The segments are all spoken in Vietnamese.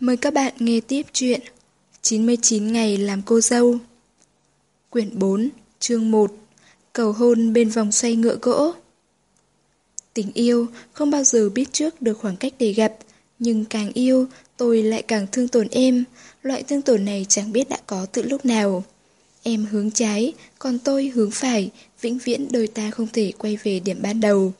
Mời các bạn nghe tiếp chuyện 99 ngày làm cô dâu. Quyển 4, chương 1 Cầu hôn bên vòng xoay ngựa gỗ. Tình yêu không bao giờ biết trước được khoảng cách để gặp Nhưng càng yêu tôi lại càng thương tổn em. Loại thương tổn này chẳng biết đã có từ lúc nào. Em hướng trái, còn tôi hướng phải Vĩnh viễn đôi ta không thể quay về điểm ban đầu.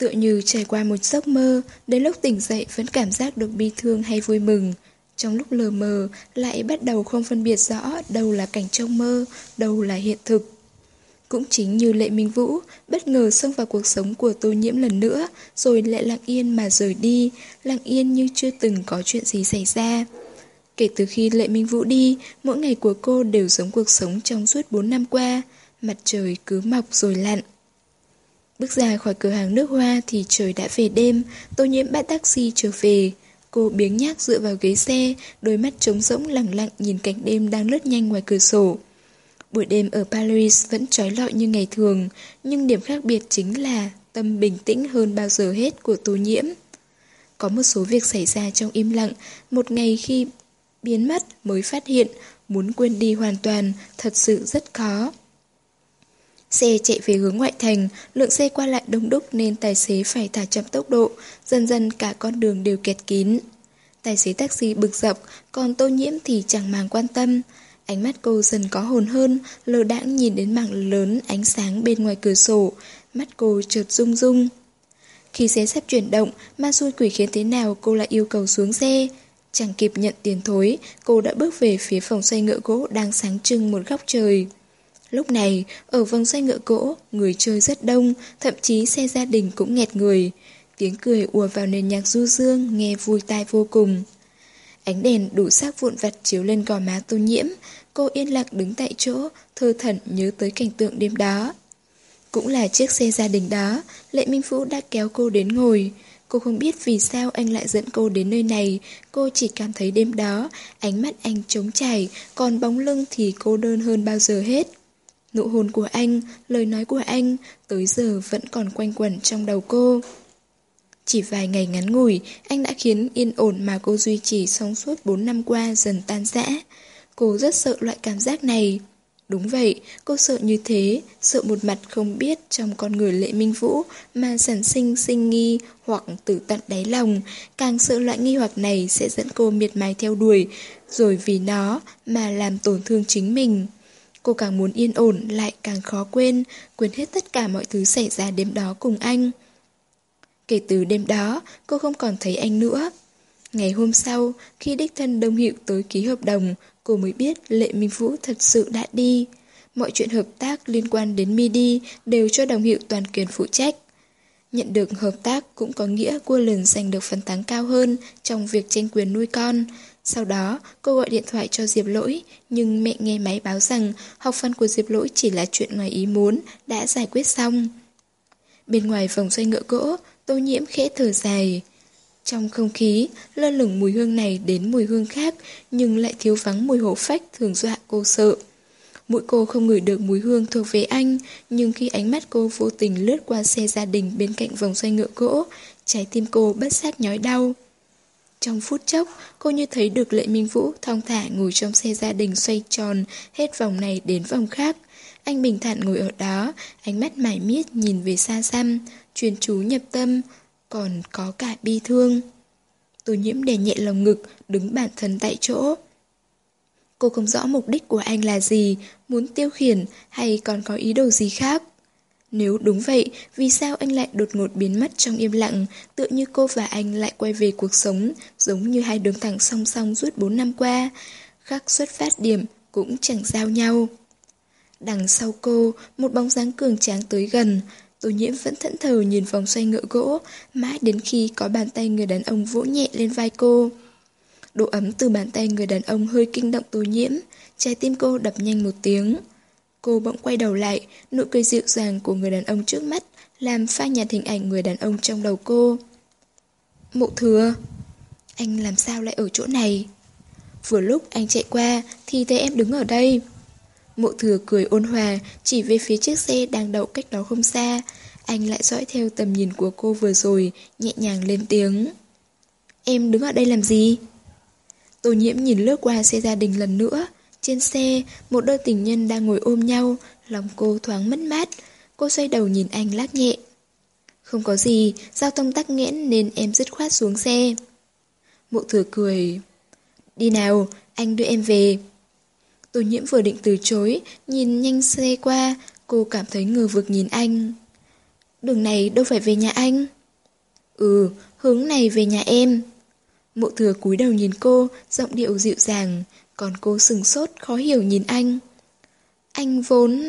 Tựa như trải qua một giấc mơ, đến lúc tỉnh dậy vẫn cảm giác được bi thương hay vui mừng. Trong lúc lờ mờ, lại bắt đầu không phân biệt rõ đâu là cảnh trong mơ, đâu là hiện thực. Cũng chính như Lệ Minh Vũ, bất ngờ xông vào cuộc sống của tô nhiễm lần nữa, rồi lại lặng yên mà rời đi, lặng yên như chưa từng có chuyện gì xảy ra. Kể từ khi Lệ Minh Vũ đi, mỗi ngày của cô đều giống cuộc sống trong suốt 4 năm qua. Mặt trời cứ mọc rồi lặn. Bước ra khỏi cửa hàng nước hoa thì trời đã về đêm, tô nhiễm bắt taxi trở về. Cô biếng nhác dựa vào ghế xe, đôi mắt trống rỗng lặng lặng nhìn cảnh đêm đang lướt nhanh ngoài cửa sổ. Buổi đêm ở Paris vẫn trói lọi như ngày thường, nhưng điểm khác biệt chính là tâm bình tĩnh hơn bao giờ hết của tô nhiễm. Có một số việc xảy ra trong im lặng, một ngày khi biến mất mới phát hiện, muốn quên đi hoàn toàn thật sự rất khó. Xe chạy về hướng ngoại thành, lượng xe qua lại đông đúc nên tài xế phải thả chậm tốc độ, dần dần cả con đường đều kẹt kín. Tài xế taxi bực dọc, còn tô nhiễm thì chẳng màng quan tâm. Ánh mắt cô dần có hồn hơn, lờ đãng nhìn đến mảng lớn ánh sáng bên ngoài cửa sổ, mắt cô chợt rung rung. Khi xe sắp chuyển động, ma xui quỷ khiến thế nào cô lại yêu cầu xuống xe. Chẳng kịp nhận tiền thối, cô đã bước về phía phòng xoay ngựa gỗ đang sáng trưng một góc trời. Lúc này, ở vòng xoay ngựa gỗ, người chơi rất đông, thậm chí xe gia đình cũng nghẹt người. Tiếng cười ùa vào nền nhạc du dương, nghe vui tai vô cùng. Ánh đèn đủ sắc vụn vặt chiếu lên gò má tô nhiễm, cô yên lặng đứng tại chỗ, thơ thẩn nhớ tới cảnh tượng đêm đó. Cũng là chiếc xe gia đình đó, Lệ Minh Phú đã kéo cô đến ngồi. Cô không biết vì sao anh lại dẫn cô đến nơi này, cô chỉ cảm thấy đêm đó, ánh mắt anh trống trải, còn bóng lưng thì cô đơn hơn bao giờ hết. Nụ hôn của anh, lời nói của anh, tới giờ vẫn còn quanh quẩn trong đầu cô. Chỉ vài ngày ngắn ngủi, anh đã khiến yên ổn mà cô duy trì trong suốt 4 năm qua dần tan rã. Cô rất sợ loại cảm giác này. Đúng vậy, cô sợ như thế, sợ một mặt không biết trong con người lệ minh vũ mà sản sinh sinh nghi hoặc tử tận đáy lòng, càng sợ loại nghi hoặc này sẽ dẫn cô miệt mài theo đuổi, rồi vì nó mà làm tổn thương chính mình. Cô càng muốn yên ổn lại càng khó quên, quên hết tất cả mọi thứ xảy ra đêm đó cùng anh. Kể từ đêm đó, cô không còn thấy anh nữa. Ngày hôm sau, khi đích thân Đông Hiệu tới ký hợp đồng, cô mới biết Lệ Minh Vũ thật sự đã đi. Mọi chuyện hợp tác liên quan đến MIDI đều cho Đồng Hiệu toàn quyền phụ trách. Nhận được hợp tác cũng có nghĩa cô lần giành được phần thắng cao hơn trong việc tranh quyền nuôi con. Sau đó, cô gọi điện thoại cho Diệp Lỗi, nhưng mẹ nghe máy báo rằng học phần của Diệp Lỗi chỉ là chuyện ngoài ý muốn, đã giải quyết xong. Bên ngoài vòng xoay ngựa gỗ, tô nhiễm khẽ thở dài. Trong không khí, lơ lửng mùi hương này đến mùi hương khác, nhưng lại thiếu vắng mùi hổ phách thường dọa cô sợ. Mũi cô không ngửi được mùi hương thuộc về anh, nhưng khi ánh mắt cô vô tình lướt qua xe gia đình bên cạnh vòng xoay ngựa gỗ, trái tim cô bất giác nhói đau. Trong phút chốc, cô như thấy được Lệ Minh Vũ thong thả ngồi trong xe gia đình xoay tròn, hết vòng này đến vòng khác. Anh bình thản ngồi ở đó, ánh mắt mải miết nhìn về xa xăm, chuyên chú nhập tâm, còn có cả bi thương. Tô nhiễm đè nhẹ lòng ngực, đứng bản thân tại chỗ. Cô không rõ mục đích của anh là gì, muốn tiêu khiển hay còn có ý đồ gì khác. Nếu đúng vậy, vì sao anh lại đột ngột biến mất trong im lặng, tựa như cô và anh lại quay về cuộc sống, giống như hai đường thẳng song song suốt 4 năm qua. Khắc xuất phát điểm cũng chẳng giao nhau. Đằng sau cô, một bóng dáng cường tráng tới gần. Tô nhiễm vẫn thẫn thờ nhìn vòng xoay ngựa gỗ, mãi đến khi có bàn tay người đàn ông vỗ nhẹ lên vai cô. Độ ấm từ bàn tay người đàn ông hơi kinh động tô nhiễm, trái tim cô đập nhanh một tiếng. Cô bỗng quay đầu lại, nụ cười dịu dàng của người đàn ông trước mắt làm pha nhạt hình ảnh người đàn ông trong đầu cô. Mộ thừa, anh làm sao lại ở chỗ này? Vừa lúc anh chạy qua thì thấy em đứng ở đây. Mộ thừa cười ôn hòa, chỉ về phía chiếc xe đang đậu cách đó không xa. Anh lại dõi theo tầm nhìn của cô vừa rồi, nhẹ nhàng lên tiếng. Em đứng ở đây làm gì? Tô nhiễm nhìn lướt qua xe gia đình lần nữa. Trên xe, một đôi tình nhân đang ngồi ôm nhau, lòng cô thoáng mất mát. Cô xoay đầu nhìn anh lắc nhẹ. Không có gì, giao thông tắc nghẽn nên em dứt khoát xuống xe. Mộ thừa cười. Đi nào, anh đưa em về. Tô nhiễm vừa định từ chối, nhìn nhanh xe qua, cô cảm thấy ngờ vực nhìn anh. Đường này đâu phải về nhà anh? Ừ, hướng này về nhà em. Mộ thừa cúi đầu nhìn cô, giọng điệu dịu dàng, còn cô sừng sốt, khó hiểu nhìn anh. Anh vốn...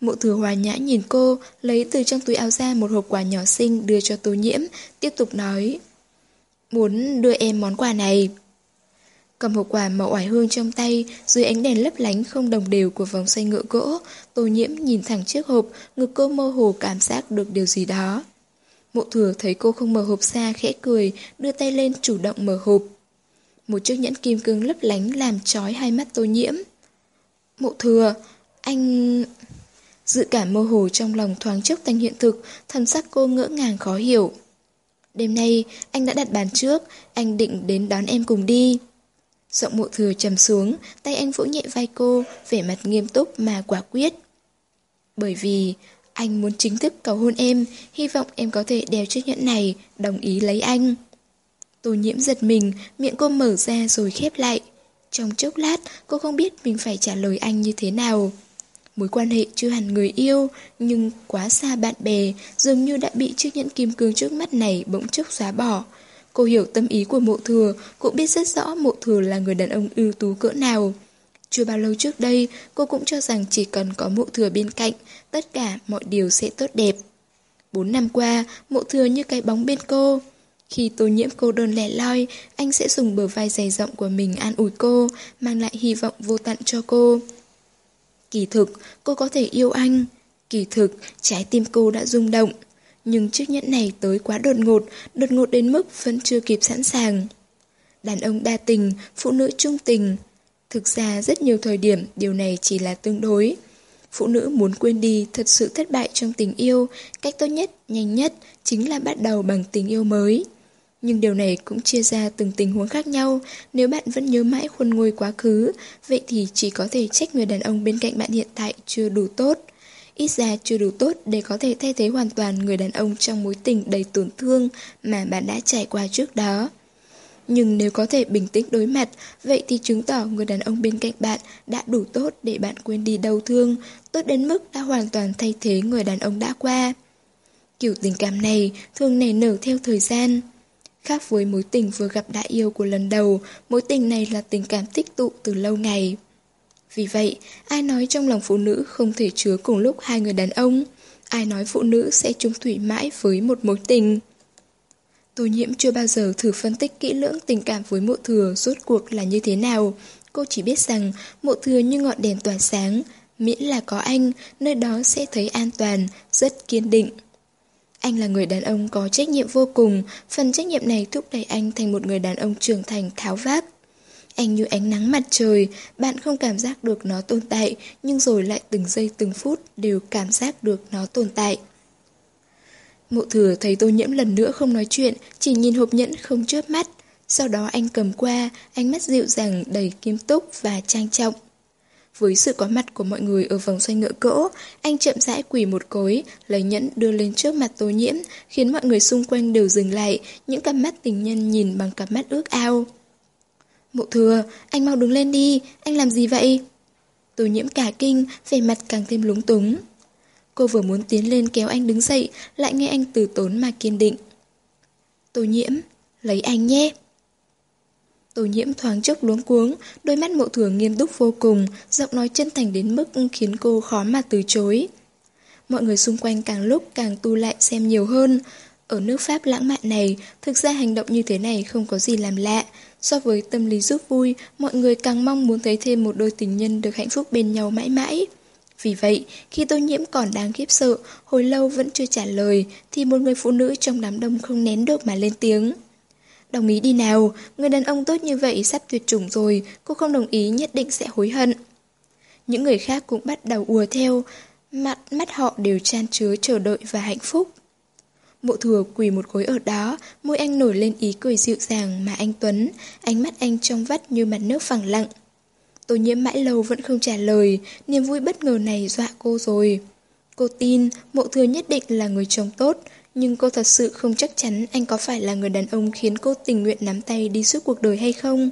Mộ thừa hòa nhã nhìn cô, lấy từ trong túi áo ra một hộp quà nhỏ xinh đưa cho tô nhiễm, tiếp tục nói. Muốn đưa em món quà này. Cầm hộp quà màu oải hương trong tay, dưới ánh đèn lấp lánh không đồng đều của vòng xoay ngựa gỗ, tô nhiễm nhìn thẳng chiếc hộp, ngực cô mơ hồ cảm giác được điều gì đó. Mộ thừa thấy cô không mở hộp ra khẽ cười, đưa tay lên chủ động mở hộp. Một chiếc nhẫn kim cương lấp lánh làm trói hai mắt tô nhiễm. Mộ thừa, anh... Dự cảm mơ hồ trong lòng thoáng chốc thành hiện thực, thần sắc cô ngỡ ngàng khó hiểu. Đêm nay, anh đã đặt bàn trước, anh định đến đón em cùng đi. Giọng mộ thừa trầm xuống, tay anh vỗ nhẹ vai cô, vẻ mặt nghiêm túc mà quả quyết. Bởi vì, anh muốn chính thức cầu hôn em, hy vọng em có thể đeo chiếc nhẫn này, đồng ý lấy anh. Tô nhiễm giật mình, miệng cô mở ra rồi khép lại. Trong chốc lát, cô không biết mình phải trả lời anh như thế nào. Mối quan hệ chưa hẳn người yêu, nhưng quá xa bạn bè, dường như đã bị chiếc nhẫn kim cương trước mắt này bỗng chốc xóa bỏ. Cô hiểu tâm ý của mộ thừa, cũng biết rất rõ mộ thừa là người đàn ông ưu tú cỡ nào. Chưa bao lâu trước đây, cô cũng cho rằng chỉ cần có mộ thừa bên cạnh, tất cả mọi điều sẽ tốt đẹp. Bốn năm qua, mộ thừa như cái bóng bên cô. Khi tô nhiễm cô đơn lẻ loi, anh sẽ dùng bờ vai dày rộng của mình an ủi cô, mang lại hy vọng vô tận cho cô. Kỳ thực, cô có thể yêu anh. Kỳ thực, trái tim cô đã rung động. Nhưng chiếc nhẫn này tới quá đột ngột, đột ngột đến mức vẫn chưa kịp sẵn sàng. Đàn ông đa tình, phụ nữ trung tình. Thực ra rất nhiều thời điểm điều này chỉ là tương đối. Phụ nữ muốn quên đi thật sự thất bại trong tình yêu, cách tốt nhất, nhanh nhất chính là bắt đầu bằng tình yêu mới. Nhưng điều này cũng chia ra từng tình huống khác nhau, nếu bạn vẫn nhớ mãi khuôn ngôi quá khứ, vậy thì chỉ có thể trách người đàn ông bên cạnh bạn hiện tại chưa đủ tốt. Ít ra chưa đủ tốt để có thể thay thế hoàn toàn người đàn ông trong mối tình đầy tổn thương mà bạn đã trải qua trước đó. Nhưng nếu có thể bình tĩnh đối mặt, vậy thì chứng tỏ người đàn ông bên cạnh bạn đã đủ tốt để bạn quên đi đau thương, tốt đến mức đã hoàn toàn thay thế người đàn ông đã qua. Kiểu tình cảm này thường nảy nở theo thời gian. Khác với mối tình vừa gặp đã yêu của lần đầu, mối tình này là tình cảm tích tụ từ lâu ngày. Vì vậy, ai nói trong lòng phụ nữ không thể chứa cùng lúc hai người đàn ông? Ai nói phụ nữ sẽ chung thủy mãi với một mối tình? Tô nhiễm chưa bao giờ thử phân tích kỹ lưỡng tình cảm với mộ thừa rốt cuộc là như thế nào. Cô chỉ biết rằng mộ thừa như ngọn đèn tỏa sáng, miễn là có anh, nơi đó sẽ thấy an toàn, rất kiên định. Anh là người đàn ông có trách nhiệm vô cùng, phần trách nhiệm này thúc đẩy anh thành một người đàn ông trưởng thành tháo vát. Anh như ánh nắng mặt trời, bạn không cảm giác được nó tồn tại, nhưng rồi lại từng giây từng phút đều cảm giác được nó tồn tại. Mộ thừa thấy tô nhiễm lần nữa không nói chuyện, chỉ nhìn hộp nhẫn không chớp mắt. Sau đó anh cầm qua, ánh mắt dịu dàng đầy kiêm túc và trang trọng. Với sự có mặt của mọi người ở vòng xoay ngựa cỗ, anh chậm rãi quỳ một cối, lấy nhẫn đưa lên trước mặt tô nhiễm, khiến mọi người xung quanh đều dừng lại, những cặp mắt tình nhân nhìn bằng cặp mắt ước ao. Mộ thừa, anh mau đứng lên đi, anh làm gì vậy? Tô nhiễm cả kinh, vẻ mặt càng thêm lúng túng. Cô vừa muốn tiến lên kéo anh đứng dậy, lại nghe anh từ tốn mà kiên định. Tô nhiễm, lấy anh nhé. Tô nhiễm thoáng chốc luống cuống, đôi mắt mộ thừa nghiêm túc vô cùng, giọng nói chân thành đến mức khiến cô khó mà từ chối. Mọi người xung quanh càng lúc càng tu lại xem nhiều hơn. Ở nước Pháp lãng mạn này, thực ra hành động như thế này không có gì làm lạ. So với tâm lý giúp vui, mọi người càng mong muốn thấy thêm một đôi tình nhân được hạnh phúc bên nhau mãi mãi. Vì vậy, khi tô nhiễm còn đang khiếp sợ, hồi lâu vẫn chưa trả lời, thì một người phụ nữ trong đám đông không nén được mà lên tiếng. Đồng ý đi nào, người đàn ông tốt như vậy sắp tuyệt chủng rồi, cô không đồng ý nhất định sẽ hối hận. Những người khác cũng bắt đầu ùa theo, mặt mắt họ đều chan chứa chờ đợi và hạnh phúc. Mộ thừa quỳ một gối ở đó, môi anh nổi lên ý cười dịu dàng mà anh Tuấn, ánh mắt anh trong vắt như mặt nước phẳng lặng. Tô nhiễm mãi lâu vẫn không trả lời, niềm vui bất ngờ này dọa cô rồi. Cô tin mộ thừa nhất định là người chồng tốt, nhưng cô thật sự không chắc chắn anh có phải là người đàn ông khiến cô tình nguyện nắm tay đi suốt cuộc đời hay không.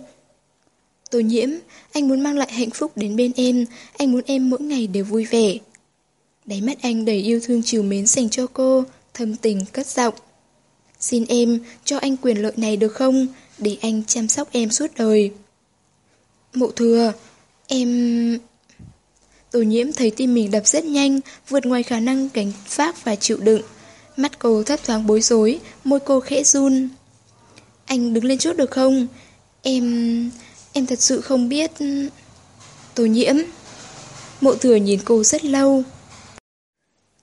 Tô nhiễm, anh muốn mang lại hạnh phúc đến bên em, anh muốn em mỗi ngày đều vui vẻ. Đáy mắt anh đầy yêu thương chiều mến dành cho cô, thâm tình cất giọng. Xin em, cho anh quyền lợi này được không, để anh chăm sóc em suốt đời. Mộ thừa, em... Tô nhiễm thấy tim mình đập rất nhanh, vượt ngoài khả năng gánh phát và chịu đựng. Mắt cô thấp thoáng bối rối, môi cô khẽ run. Anh đứng lên chút được không? Em... em thật sự không biết... Tô nhiễm... Mộ thừa nhìn cô rất lâu.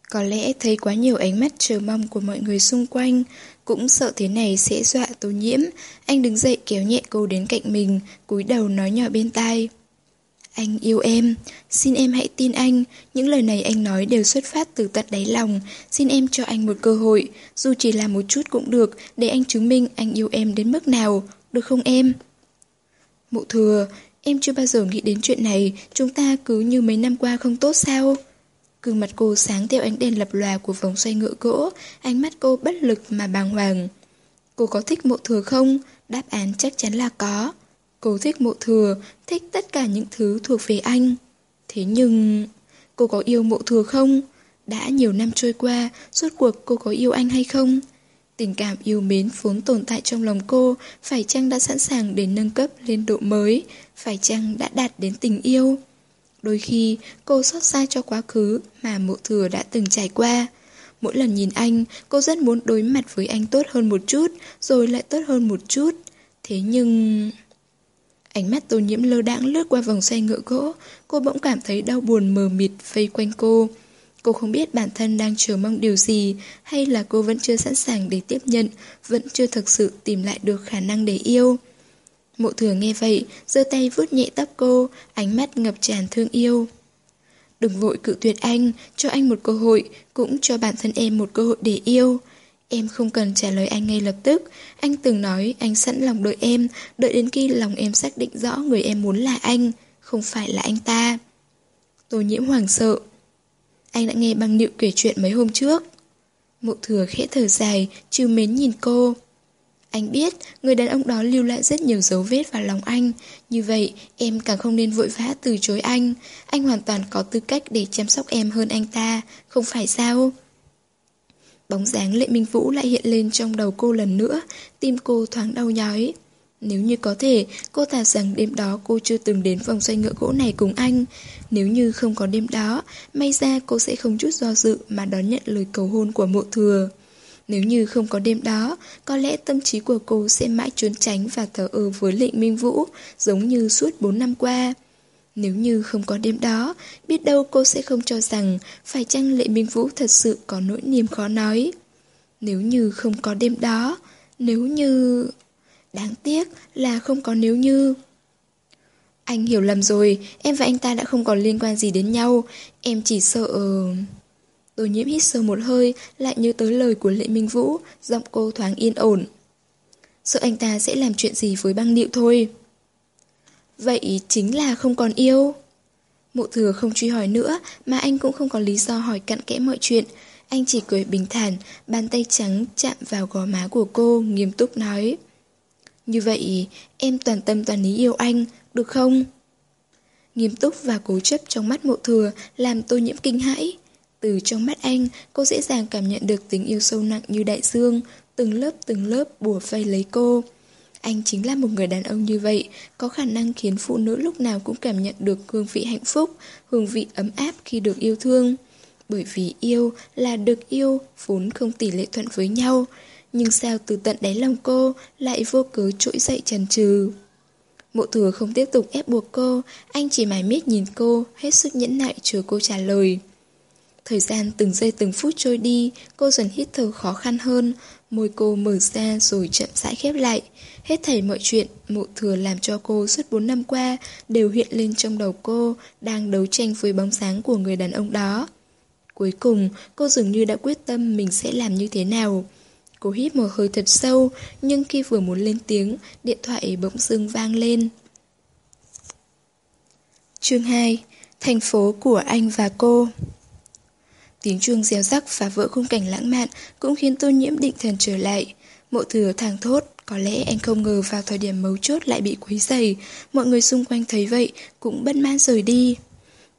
Có lẽ thấy quá nhiều ánh mắt chờ mong của mọi người xung quanh, cũng sợ thế này sẽ dọa tô nhiễm. Anh đứng dậy kéo nhẹ cô đến cạnh mình, cúi đầu nói nhỏ bên tai. Anh yêu em, xin em hãy tin anh, những lời này anh nói đều xuất phát từ tận đáy lòng, xin em cho anh một cơ hội, dù chỉ là một chút cũng được, để anh chứng minh anh yêu em đến mức nào, được không em? Mụ thừa, em chưa bao giờ nghĩ đến chuyện này, chúng ta cứ như mấy năm qua không tốt sao? Cương mặt cô sáng theo ánh đèn lập lòa của vòng xoay ngựa gỗ, ánh mắt cô bất lực mà bàng hoàng. Cô có thích mộ thừa không? Đáp án chắc chắn là có. Cô thích mộ thừa, thích tất cả những thứ thuộc về anh. Thế nhưng... Cô có yêu mộ thừa không? Đã nhiều năm trôi qua, suốt cuộc cô có yêu anh hay không? Tình cảm yêu mến vốn tồn tại trong lòng cô, phải chăng đã sẵn sàng để nâng cấp lên độ mới? Phải chăng đã đạt đến tình yêu? Đôi khi, cô xót xa cho quá khứ mà mộ thừa đã từng trải qua. Mỗi lần nhìn anh, cô rất muốn đối mặt với anh tốt hơn một chút, rồi lại tốt hơn một chút. Thế nhưng... Ánh mắt tô nhiễm lơ đãng lướt qua vòng xoay ngựa gỗ, cô bỗng cảm thấy đau buồn mờ mịt vây quanh cô. Cô không biết bản thân đang chờ mong điều gì, hay là cô vẫn chưa sẵn sàng để tiếp nhận, vẫn chưa thực sự tìm lại được khả năng để yêu. Mộ thừa nghe vậy, giơ tay vuốt nhẹ tóc cô, ánh mắt ngập tràn thương yêu. Đừng vội cự tuyệt anh, cho anh một cơ hội, cũng cho bản thân em một cơ hội để yêu. Em không cần trả lời anh ngay lập tức, anh từng nói anh sẵn lòng đợi em, đợi đến khi lòng em xác định rõ người em muốn là anh, không phải là anh ta. Tô nhiễm hoàng sợ. Anh đã nghe băng điệu kể chuyện mấy hôm trước. Mộ thừa khẽ thở dài, chiều mến nhìn cô. Anh biết người đàn ông đó lưu lại rất nhiều dấu vết vào lòng anh Như vậy em càng không nên vội vã từ chối anh Anh hoàn toàn có tư cách để chăm sóc em hơn anh ta Không phải sao Bóng dáng Lệ Minh Vũ lại hiện lên trong đầu cô lần nữa Tim cô thoáng đau nhói Nếu như có thể, cô thà rằng đêm đó cô chưa từng đến vòng xoay ngựa gỗ này cùng anh. Nếu như không có đêm đó, may ra cô sẽ không chút do dự mà đón nhận lời cầu hôn của mộ thừa. Nếu như không có đêm đó, có lẽ tâm trí của cô sẽ mãi trốn tránh và thờ ơ với lệ Minh Vũ, giống như suốt 4 năm qua. Nếu như không có đêm đó, biết đâu cô sẽ không cho rằng phải chăng Lệ Minh Vũ thật sự có nỗi niềm khó nói. Nếu như không có đêm đó, nếu như... Đáng tiếc là không có nếu như... Anh hiểu lầm rồi, em và anh ta đã không còn liên quan gì đến nhau, em chỉ sợ... Tô nhiễm hít sâu một hơi, lại nhớ tới lời của Lệ Minh Vũ, giọng cô thoáng yên ổn. Sợ anh ta sẽ làm chuyện gì với băng điệu thôi. Vậy chính là không còn yêu. Mộ thừa không truy hỏi nữa, mà anh cũng không có lý do hỏi cặn kẽ mọi chuyện. Anh chỉ cười bình thản, bàn tay trắng chạm vào gò má của cô, nghiêm túc nói. Như vậy, em toàn tâm toàn ý yêu anh, được không? Nghiêm túc và cố chấp trong mắt mộ thừa làm tô nhiễm kinh hãi. Từ trong mắt anh, cô dễ dàng cảm nhận được tình yêu sâu nặng như đại dương, từng lớp từng lớp bùa vây lấy cô. Anh chính là một người đàn ông như vậy, có khả năng khiến phụ nữ lúc nào cũng cảm nhận được hương vị hạnh phúc, hương vị ấm áp khi được yêu thương. Bởi vì yêu là được yêu, vốn không tỷ lệ thuận với nhau. Nhưng sao từ tận đáy lòng cô lại vô cớ trỗi dậy trần trừ. Mộ thừa không tiếp tục ép buộc cô, anh chỉ mải miết nhìn cô, hết sức nhẫn nại chờ cô trả lời. Thời gian từng giây từng phút trôi đi, cô dần hít thở khó khăn hơn, môi cô mở ra rồi chậm rãi khép lại. Hết thảy mọi chuyện, mộ thừa làm cho cô suốt 4 năm qua đều hiện lên trong đầu cô, đang đấu tranh với bóng dáng của người đàn ông đó. Cuối cùng, cô dường như đã quyết tâm mình sẽ làm như thế nào. Cô hít một hơi thật sâu, nhưng khi vừa muốn lên tiếng, điện thoại bỗng dưng vang lên. Chương 2 Thành phố của anh và cô Tiếng chuông réo rắc và vỡ khung cảnh lãng mạn cũng khiến tô nhiễm định thần trở lại. Mộ thừa thẳng thốt, có lẽ anh không ngờ vào thời điểm mấu chốt lại bị quấy dày. Mọi người xung quanh thấy vậy cũng bất mãn rời đi.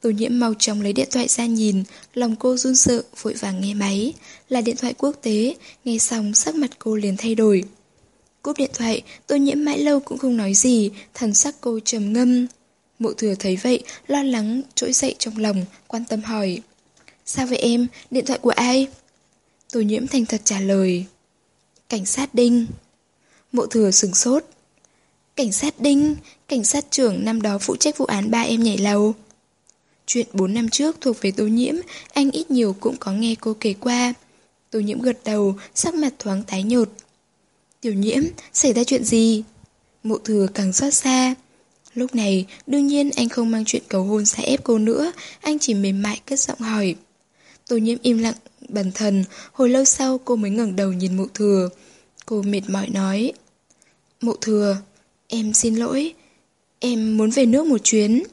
Tô nhiễm mau chóng lấy điện thoại ra nhìn, lòng cô run sợ, vội vàng nghe máy. Là điện thoại quốc tế, nghe xong sắc mặt cô liền thay đổi. Cúp điện thoại, tô nhiễm mãi lâu cũng không nói gì, thần sắc cô trầm ngâm. Mộ thừa thấy vậy, lo lắng, trỗi dậy trong lòng, quan tâm hỏi. Sao vậy em? Điện thoại của ai? Tô nhiễm thành thật trả lời. Cảnh sát Đinh. Mộ thừa sừng sốt. Cảnh sát Đinh, cảnh sát trưởng năm đó phụ trách vụ án ba em nhảy lầu. Chuyện 4 năm trước thuộc về Tô Nhiễm, anh ít nhiều cũng có nghe cô kể qua. Tô Nhiễm gật đầu, sắc mặt thoáng tái nhột. Tiểu Nhiễm, xảy ra chuyện gì? Mộ thừa càng xót xa. Lúc này, đương nhiên anh không mang chuyện cầu hôn xa ép cô nữa, anh chỉ mềm mại cất giọng hỏi. Tô Nhiễm im lặng, bần thần, hồi lâu sau cô mới ngẩng đầu nhìn mụ thừa. Cô mệt mỏi nói. mụ thừa, em xin lỗi, em muốn về nước một chuyến.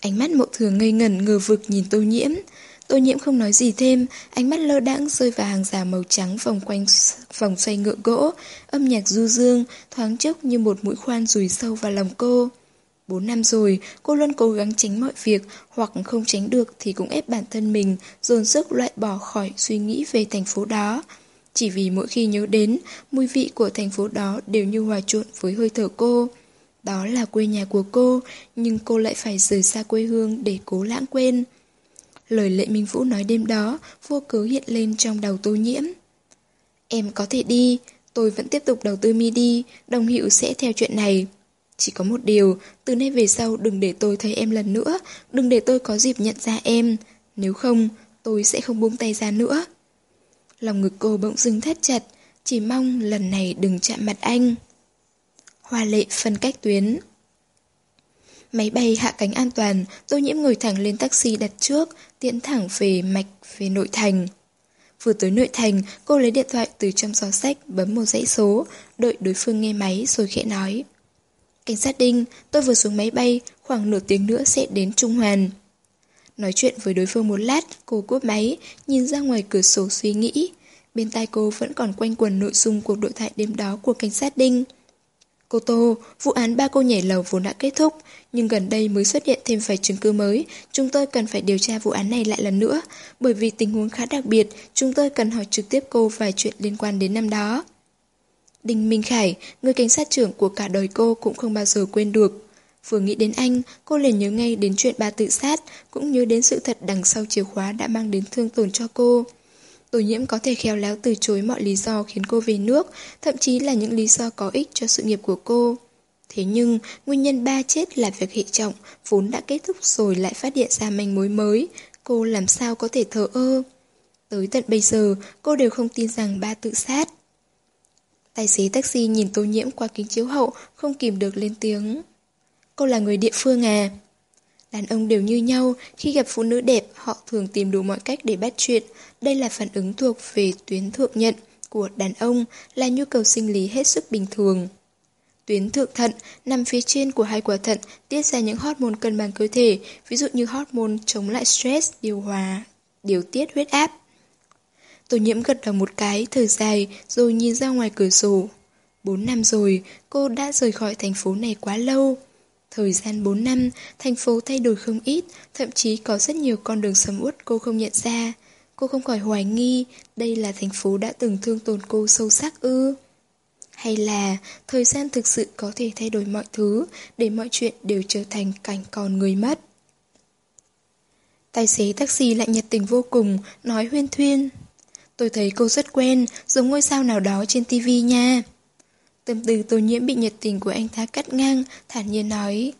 Ánh mắt mộ thừa ngây ngẩn ngờ vực nhìn tô nhiễm. Tô nhiễm không nói gì thêm, ánh mắt lơ đãng rơi vào hàng rào màu trắng vòng quanh vòng xoay ngựa gỗ, âm nhạc du dương, thoáng chốc như một mũi khoan rùi sâu vào lòng cô. Bốn năm rồi, cô luôn cố gắng tránh mọi việc, hoặc không tránh được thì cũng ép bản thân mình, dồn sức loại bỏ khỏi suy nghĩ về thành phố đó. Chỉ vì mỗi khi nhớ đến, mùi vị của thành phố đó đều như hòa trộn với hơi thở cô. Đó là quê nhà của cô, nhưng cô lại phải rời xa quê hương để cố lãng quên. Lời lệ Minh Vũ nói đêm đó vô cớ hiện lên trong đầu tô nhiễm. Em có thể đi, tôi vẫn tiếp tục đầu tư MIDI, đồng hiệu sẽ theo chuyện này. Chỉ có một điều, từ nay về sau đừng để tôi thấy em lần nữa, đừng để tôi có dịp nhận ra em. Nếu không, tôi sẽ không buông tay ra nữa. Lòng ngực cô bỗng dưng thắt chặt, chỉ mong lần này đừng chạm mặt anh. Hoa lệ phân cách tuyến Máy bay hạ cánh an toàn, tô nhiễm ngồi thẳng lên taxi đặt trước, tiễn thẳng về mạch về nội thành. Vừa tới nội thành, cô lấy điện thoại từ trong gió sách, bấm một dãy số, đợi đối phương nghe máy rồi khẽ nói. Cảnh sát Đinh, tôi vừa xuống máy bay, khoảng nửa tiếng nữa sẽ đến Trung Hoàn. Nói chuyện với đối phương một lát, cô cúp máy, nhìn ra ngoài cửa sổ suy nghĩ. Bên tai cô vẫn còn quanh quần nội dung cuộc đội thoại đêm đó của cảnh sát Đinh. Cô Tô, vụ án ba cô nhảy lầu vốn đã kết thúc, nhưng gần đây mới xuất hiện thêm vài chứng cứ mới. Chúng tôi cần phải điều tra vụ án này lại lần nữa, bởi vì tình huống khá đặc biệt, chúng tôi cần hỏi trực tiếp cô vài chuyện liên quan đến năm đó. Đinh Minh Khải, người cảnh sát trưởng của cả đời cô cũng không bao giờ quên được. Vừa nghĩ đến anh, cô liền nhớ ngay đến chuyện ba tự sát, cũng nhớ đến sự thật đằng sau chìa khóa đã mang đến thương tổn cho cô. Tổ nhiễm có thể khéo léo từ chối mọi lý do khiến cô về nước, thậm chí là những lý do có ích cho sự nghiệp của cô. Thế nhưng, nguyên nhân ba chết là việc hệ trọng, vốn đã kết thúc rồi lại phát hiện ra manh mối mới. Cô làm sao có thể thờ ơ? Tới tận bây giờ, cô đều không tin rằng ba tự sát. Tài xế taxi nhìn tô nhiễm qua kính chiếu hậu, không kìm được lên tiếng. Cô là người địa phương à? Đàn ông đều như nhau, khi gặp phụ nữ đẹp, họ thường tìm đủ mọi cách để bắt chuyện. Đây là phản ứng thuộc về tuyến thượng nhận của đàn ông, là nhu cầu sinh lý hết sức bình thường. Tuyến thượng thận nằm phía trên của hai quả thận tiết ra những hormone cân bằng cơ thể, ví dụ như hormone chống lại stress, điều hòa, điều tiết huyết áp. Tô nhiễm gật đầu một cái, thở dài, rồi nhìn ra ngoài cửa sổ. Bốn năm rồi, cô đã rời khỏi thành phố này quá lâu. Thời gian 4 năm, thành phố thay đổi không ít, thậm chí có rất nhiều con đường sầm uất cô không nhận ra. Cô không khỏi hoài nghi, đây là thành phố đã từng thương tổn cô sâu sắc ư. Hay là thời gian thực sự có thể thay đổi mọi thứ, để mọi chuyện đều trở thành cảnh còn người mất. Tài xế taxi lại nhiệt tình vô cùng, nói huyên thuyên. Tôi thấy cô rất quen, giống ngôi sao nào đó trên tivi nha. Tâm tư tô nhiễm bị nhiệt tình của anh ta cắt ngang, thản nhiên nói.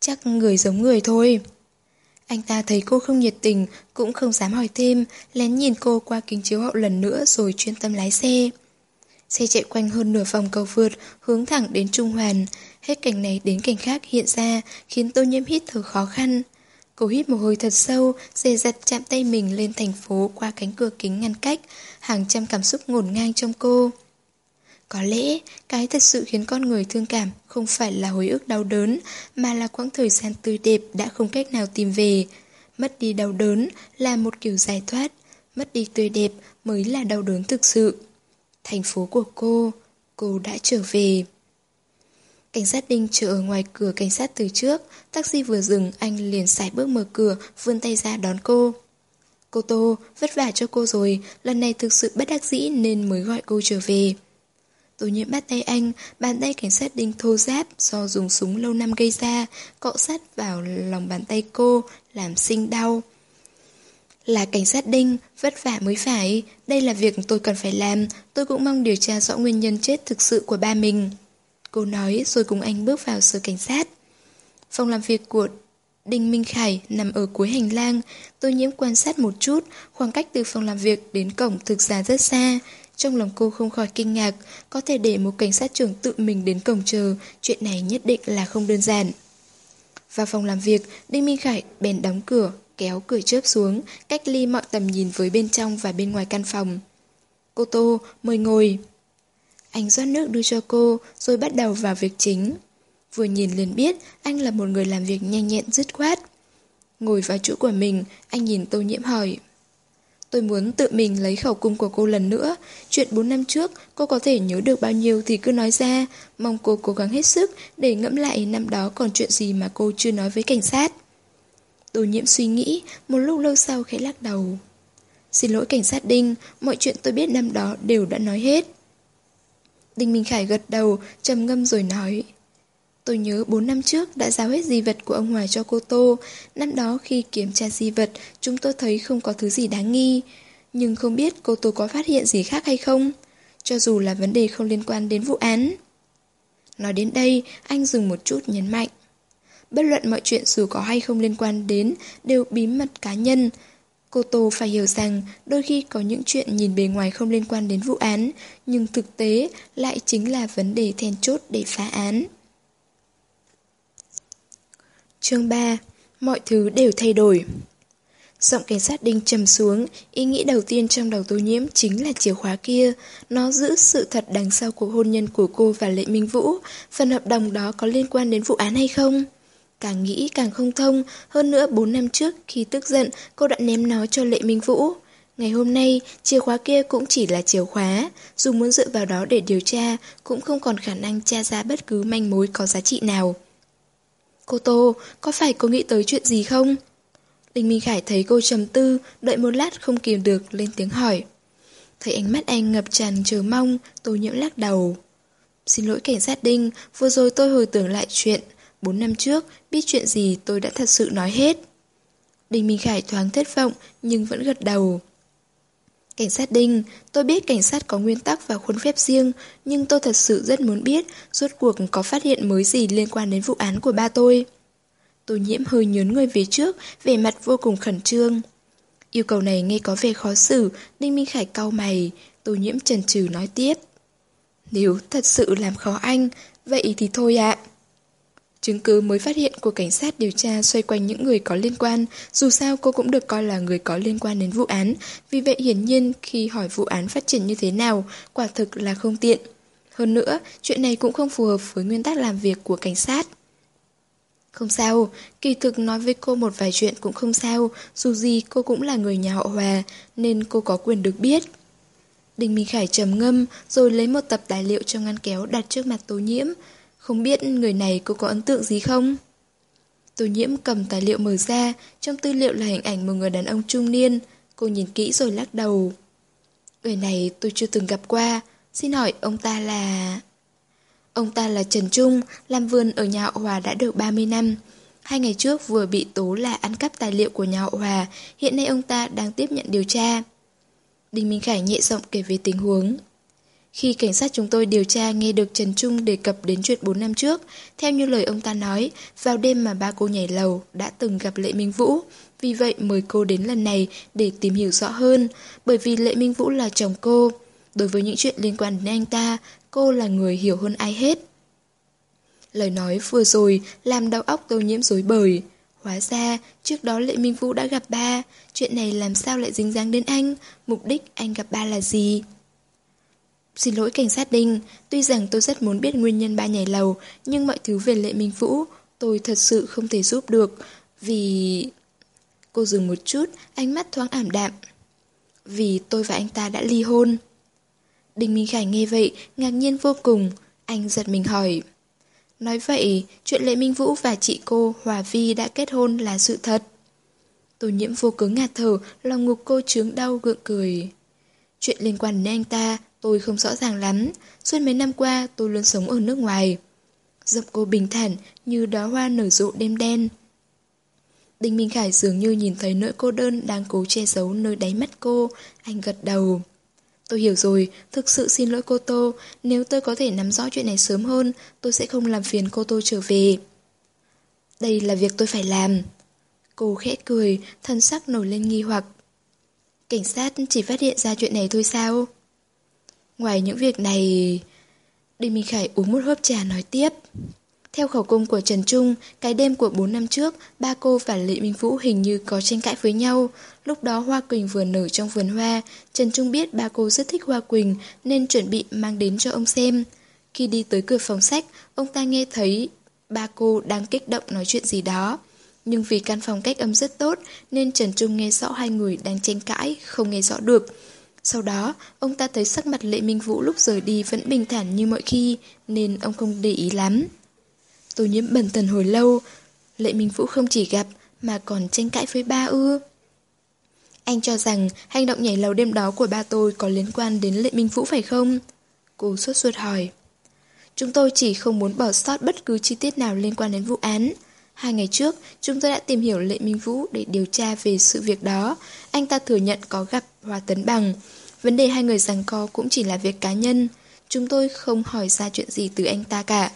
Chắc người giống người thôi. Anh ta thấy cô không nhiệt tình, cũng không dám hỏi thêm, lén nhìn cô qua kính chiếu hậu lần nữa rồi chuyên tâm lái xe. Xe chạy quanh hơn nửa vòng cầu vượt, hướng thẳng đến Trung Hoàn. Hết cảnh này đến cảnh khác hiện ra, khiến tô nhiễm hít thở khó khăn. Cô hít một hơi thật sâu, dè dặt chạm tay mình lên thành phố qua cánh cửa kính ngăn cách, hàng trăm cảm xúc ngổn ngang trong cô. Có lẽ, cái thật sự khiến con người thương cảm không phải là hồi ức đau đớn, mà là quãng thời gian tươi đẹp đã không cách nào tìm về. Mất đi đau đớn là một kiểu giải thoát, mất đi tươi đẹp mới là đau đớn thực sự. Thành phố của cô, cô đã trở về. Cảnh sát Đinh chờ ở ngoài cửa cảnh sát từ trước, taxi vừa dừng, anh liền sải bước mở cửa, vươn tay ra đón cô. Cô Tô, vất vả cho cô rồi, lần này thực sự bất đắc dĩ nên mới gọi cô trở về. Tô nhiễm bắt tay anh, bàn tay cảnh sát Đinh thô giáp do dùng súng lâu năm gây ra, cọ sát vào lòng bàn tay cô, làm sinh đau. Là cảnh sát Đinh, vất vả mới phải, đây là việc tôi cần phải làm, tôi cũng mong điều tra rõ nguyên nhân chết thực sự của ba mình. Cô nói rồi cùng anh bước vào sở cảnh sát. Phòng làm việc của Đinh Minh Khải nằm ở cuối hành lang. Tôi nhiễm quan sát một chút, khoảng cách từ phòng làm việc đến cổng thực ra rất xa. Trong lòng cô không khỏi kinh ngạc, có thể để một cảnh sát trưởng tự mình đến cổng chờ, chuyện này nhất định là không đơn giản. Vào phòng làm việc, Đinh Minh Khải bèn đóng cửa, kéo cửa chớp xuống, cách ly mọi tầm nhìn với bên trong và bên ngoài căn phòng. Cô Tô, mời ngồi. Anh rót nước đưa cho cô, rồi bắt đầu vào việc chính. Vừa nhìn liền biết, anh là một người làm việc nhanh nhẹn dứt khoát. Ngồi vào chỗ của mình, anh nhìn tô nhiễm hỏi. Tôi muốn tự mình lấy khẩu cung của cô lần nữa. Chuyện 4 năm trước, cô có thể nhớ được bao nhiêu thì cứ nói ra. Mong cô cố gắng hết sức để ngẫm lại năm đó còn chuyện gì mà cô chưa nói với cảnh sát. Tô nhiễm suy nghĩ, một lúc lâu sau khẽ lắc đầu. Xin lỗi cảnh sát Đinh, mọi chuyện tôi biết năm đó đều đã nói hết. Đinh Minh Khải gật đầu, trầm ngâm rồi nói. Tôi nhớ 4 năm trước đã giao hết di vật của ông Hoài cho cô Tô. Năm đó khi kiểm tra di vật, chúng tôi thấy không có thứ gì đáng nghi. Nhưng không biết cô Tô có phát hiện gì khác hay không? Cho dù là vấn đề không liên quan đến vụ án. Nói đến đây, anh dừng một chút nhấn mạnh. Bất luận mọi chuyện dù có hay không liên quan đến, đều bí mật cá nhân. Cô Tô phải hiểu rằng đôi khi có những chuyện nhìn bề ngoài không liên quan đến vụ án, nhưng thực tế lại chính là vấn đề then chốt để phá án. Chương 3 Mọi thứ đều thay đổi Giọng cảnh sát đinh trầm xuống, ý nghĩ đầu tiên trong đầu tô nhiễm chính là chìa khóa kia. Nó giữ sự thật đằng sau cuộc hôn nhân của cô và Lệ Minh Vũ. Phần hợp đồng đó có liên quan đến vụ án hay không? Càng nghĩ càng không thông, hơn nữa 4 năm trước khi tức giận cô đã ném nó cho Lệ Minh Vũ. Ngày hôm nay, chìa khóa kia cũng chỉ là chìa khóa, dù muốn dựa vào đó để điều tra, cũng không còn khả năng tra ra bất cứ manh mối có giá trị nào. Cô Tô, có phải cô nghĩ tới chuyện gì không? đình Minh Khải thấy cô trầm tư, đợi một lát không kìm được, lên tiếng hỏi. Thấy ánh mắt anh ngập tràn chờ mong, tôi nhiễm lắc đầu. Xin lỗi cảnh sát Đinh, vừa rồi tôi hồi tưởng lại chuyện. Bốn năm trước, biết chuyện gì tôi đã thật sự nói hết. Đinh Minh Khải thoáng thất vọng, nhưng vẫn gật đầu. Cảnh sát Đinh, tôi biết cảnh sát có nguyên tắc và khuôn phép riêng, nhưng tôi thật sự rất muốn biết rốt cuộc có phát hiện mới gì liên quan đến vụ án của ba tôi. tôi nhiễm hơi nhớn người về trước, vẻ mặt vô cùng khẩn trương. Yêu cầu này nghe có vẻ khó xử, Đinh Minh Khải cau mày, tôi nhiễm trần trừ nói tiếp. Nếu thật sự làm khó anh, vậy thì thôi ạ. Chứng cứ mới phát hiện của cảnh sát điều tra xoay quanh những người có liên quan, dù sao cô cũng được coi là người có liên quan đến vụ án, vì vậy hiển nhiên khi hỏi vụ án phát triển như thế nào, quả thực là không tiện. Hơn nữa, chuyện này cũng không phù hợp với nguyên tắc làm việc của cảnh sát. Không sao, kỳ thực nói với cô một vài chuyện cũng không sao, dù gì cô cũng là người nhà họ Hòa, nên cô có quyền được biết. đình Minh Khải trầm ngâm, rồi lấy một tập tài liệu trong ngăn kéo đặt trước mặt Tố Nhiễm, không biết người này cô có ấn tượng gì không? Tô nhiễm cầm tài liệu mở ra, trong tư liệu là hình ảnh một người đàn ông trung niên. Cô nhìn kỹ rồi lắc đầu. Người này tôi chưa từng gặp qua, xin hỏi ông ta là... Ông ta là Trần Trung, làm vườn ở nhà họ Hòa đã được 30 năm. Hai ngày trước vừa bị tố là ăn cắp tài liệu của nhà họ Hòa, hiện nay ông ta đang tiếp nhận điều tra. Đinh Minh Khải nhẹ giọng kể về tình huống. Khi cảnh sát chúng tôi điều tra nghe được Trần Trung đề cập đến chuyện 4 năm trước, theo như lời ông ta nói, vào đêm mà ba cô nhảy lầu đã từng gặp Lệ Minh Vũ. Vì vậy mời cô đến lần này để tìm hiểu rõ hơn, bởi vì Lệ Minh Vũ là chồng cô. Đối với những chuyện liên quan đến anh ta, cô là người hiểu hơn ai hết. Lời nói vừa rồi làm đau óc tôi nhiễm rối bời. Hóa ra, trước đó Lệ Minh Vũ đã gặp ba, chuyện này làm sao lại dính dáng đến anh, mục đích anh gặp ba là gì? Xin lỗi cảnh sát Đinh, tuy rằng tôi rất muốn biết nguyên nhân ba nhảy lầu, nhưng mọi thứ về Lệ Minh Vũ, tôi thật sự không thể giúp được, vì... Cô dừng một chút, ánh mắt thoáng ảm đạm. Vì tôi và anh ta đã ly hôn. Đinh Minh Khải nghe vậy, ngạc nhiên vô cùng. Anh giật mình hỏi. Nói vậy, chuyện Lệ Minh Vũ và chị cô Hòa Vi đã kết hôn là sự thật. Tô nhiễm vô cớ ngạt thở, lòng ngục cô trướng đau gượng cười. Chuyện liên quan đến anh ta, tôi không rõ ràng lắm. Suốt mấy năm qua, tôi luôn sống ở nước ngoài. Giọng cô bình thản, như đóa hoa nở rộ đêm đen. Đinh Minh Khải dường như nhìn thấy nỗi cô đơn đang cố che giấu nơi đáy mắt cô. Anh gật đầu. Tôi hiểu rồi, thực sự xin lỗi cô Tô. Nếu tôi có thể nắm rõ chuyện này sớm hơn, tôi sẽ không làm phiền cô Tô trở về. Đây là việc tôi phải làm. Cô khẽ cười, thân sắc nổi lên nghi hoặc. Cảnh sát chỉ phát hiện ra chuyện này thôi sao? Ngoài những việc này... Đinh Minh Khải uống một hớp trà nói tiếp. Theo khẩu cung của Trần Trung, cái đêm của 4 năm trước, ba cô và Lệ Minh Vũ hình như có tranh cãi với nhau. Lúc đó hoa quỳnh vừa nở trong vườn hoa, Trần Trung biết ba cô rất thích hoa quỳnh nên chuẩn bị mang đến cho ông xem. Khi đi tới cửa phòng sách, ông ta nghe thấy ba cô đang kích động nói chuyện gì đó. Nhưng vì căn phòng cách âm rất tốt nên Trần Trung nghe rõ hai người đang tranh cãi, không nghe rõ được. Sau đó, ông ta thấy sắc mặt Lệ Minh Vũ lúc rời đi vẫn bình thản như mọi khi nên ông không để ý lắm. Tôi nhiễm bần thần hồi lâu, Lệ Minh Vũ không chỉ gặp mà còn tranh cãi với ba ư. Anh cho rằng hành động nhảy lầu đêm đó của ba tôi có liên quan đến Lệ Minh Vũ phải không? Cô suốt ruột hỏi. Chúng tôi chỉ không muốn bỏ sót bất cứ chi tiết nào liên quan đến vụ án. Hai ngày trước, chúng tôi đã tìm hiểu Lệ Minh Vũ để điều tra về sự việc đó. Anh ta thừa nhận có gặp Hòa Tấn Bằng. Vấn đề hai người giằng co cũng chỉ là việc cá nhân. Chúng tôi không hỏi ra chuyện gì từ anh ta cả.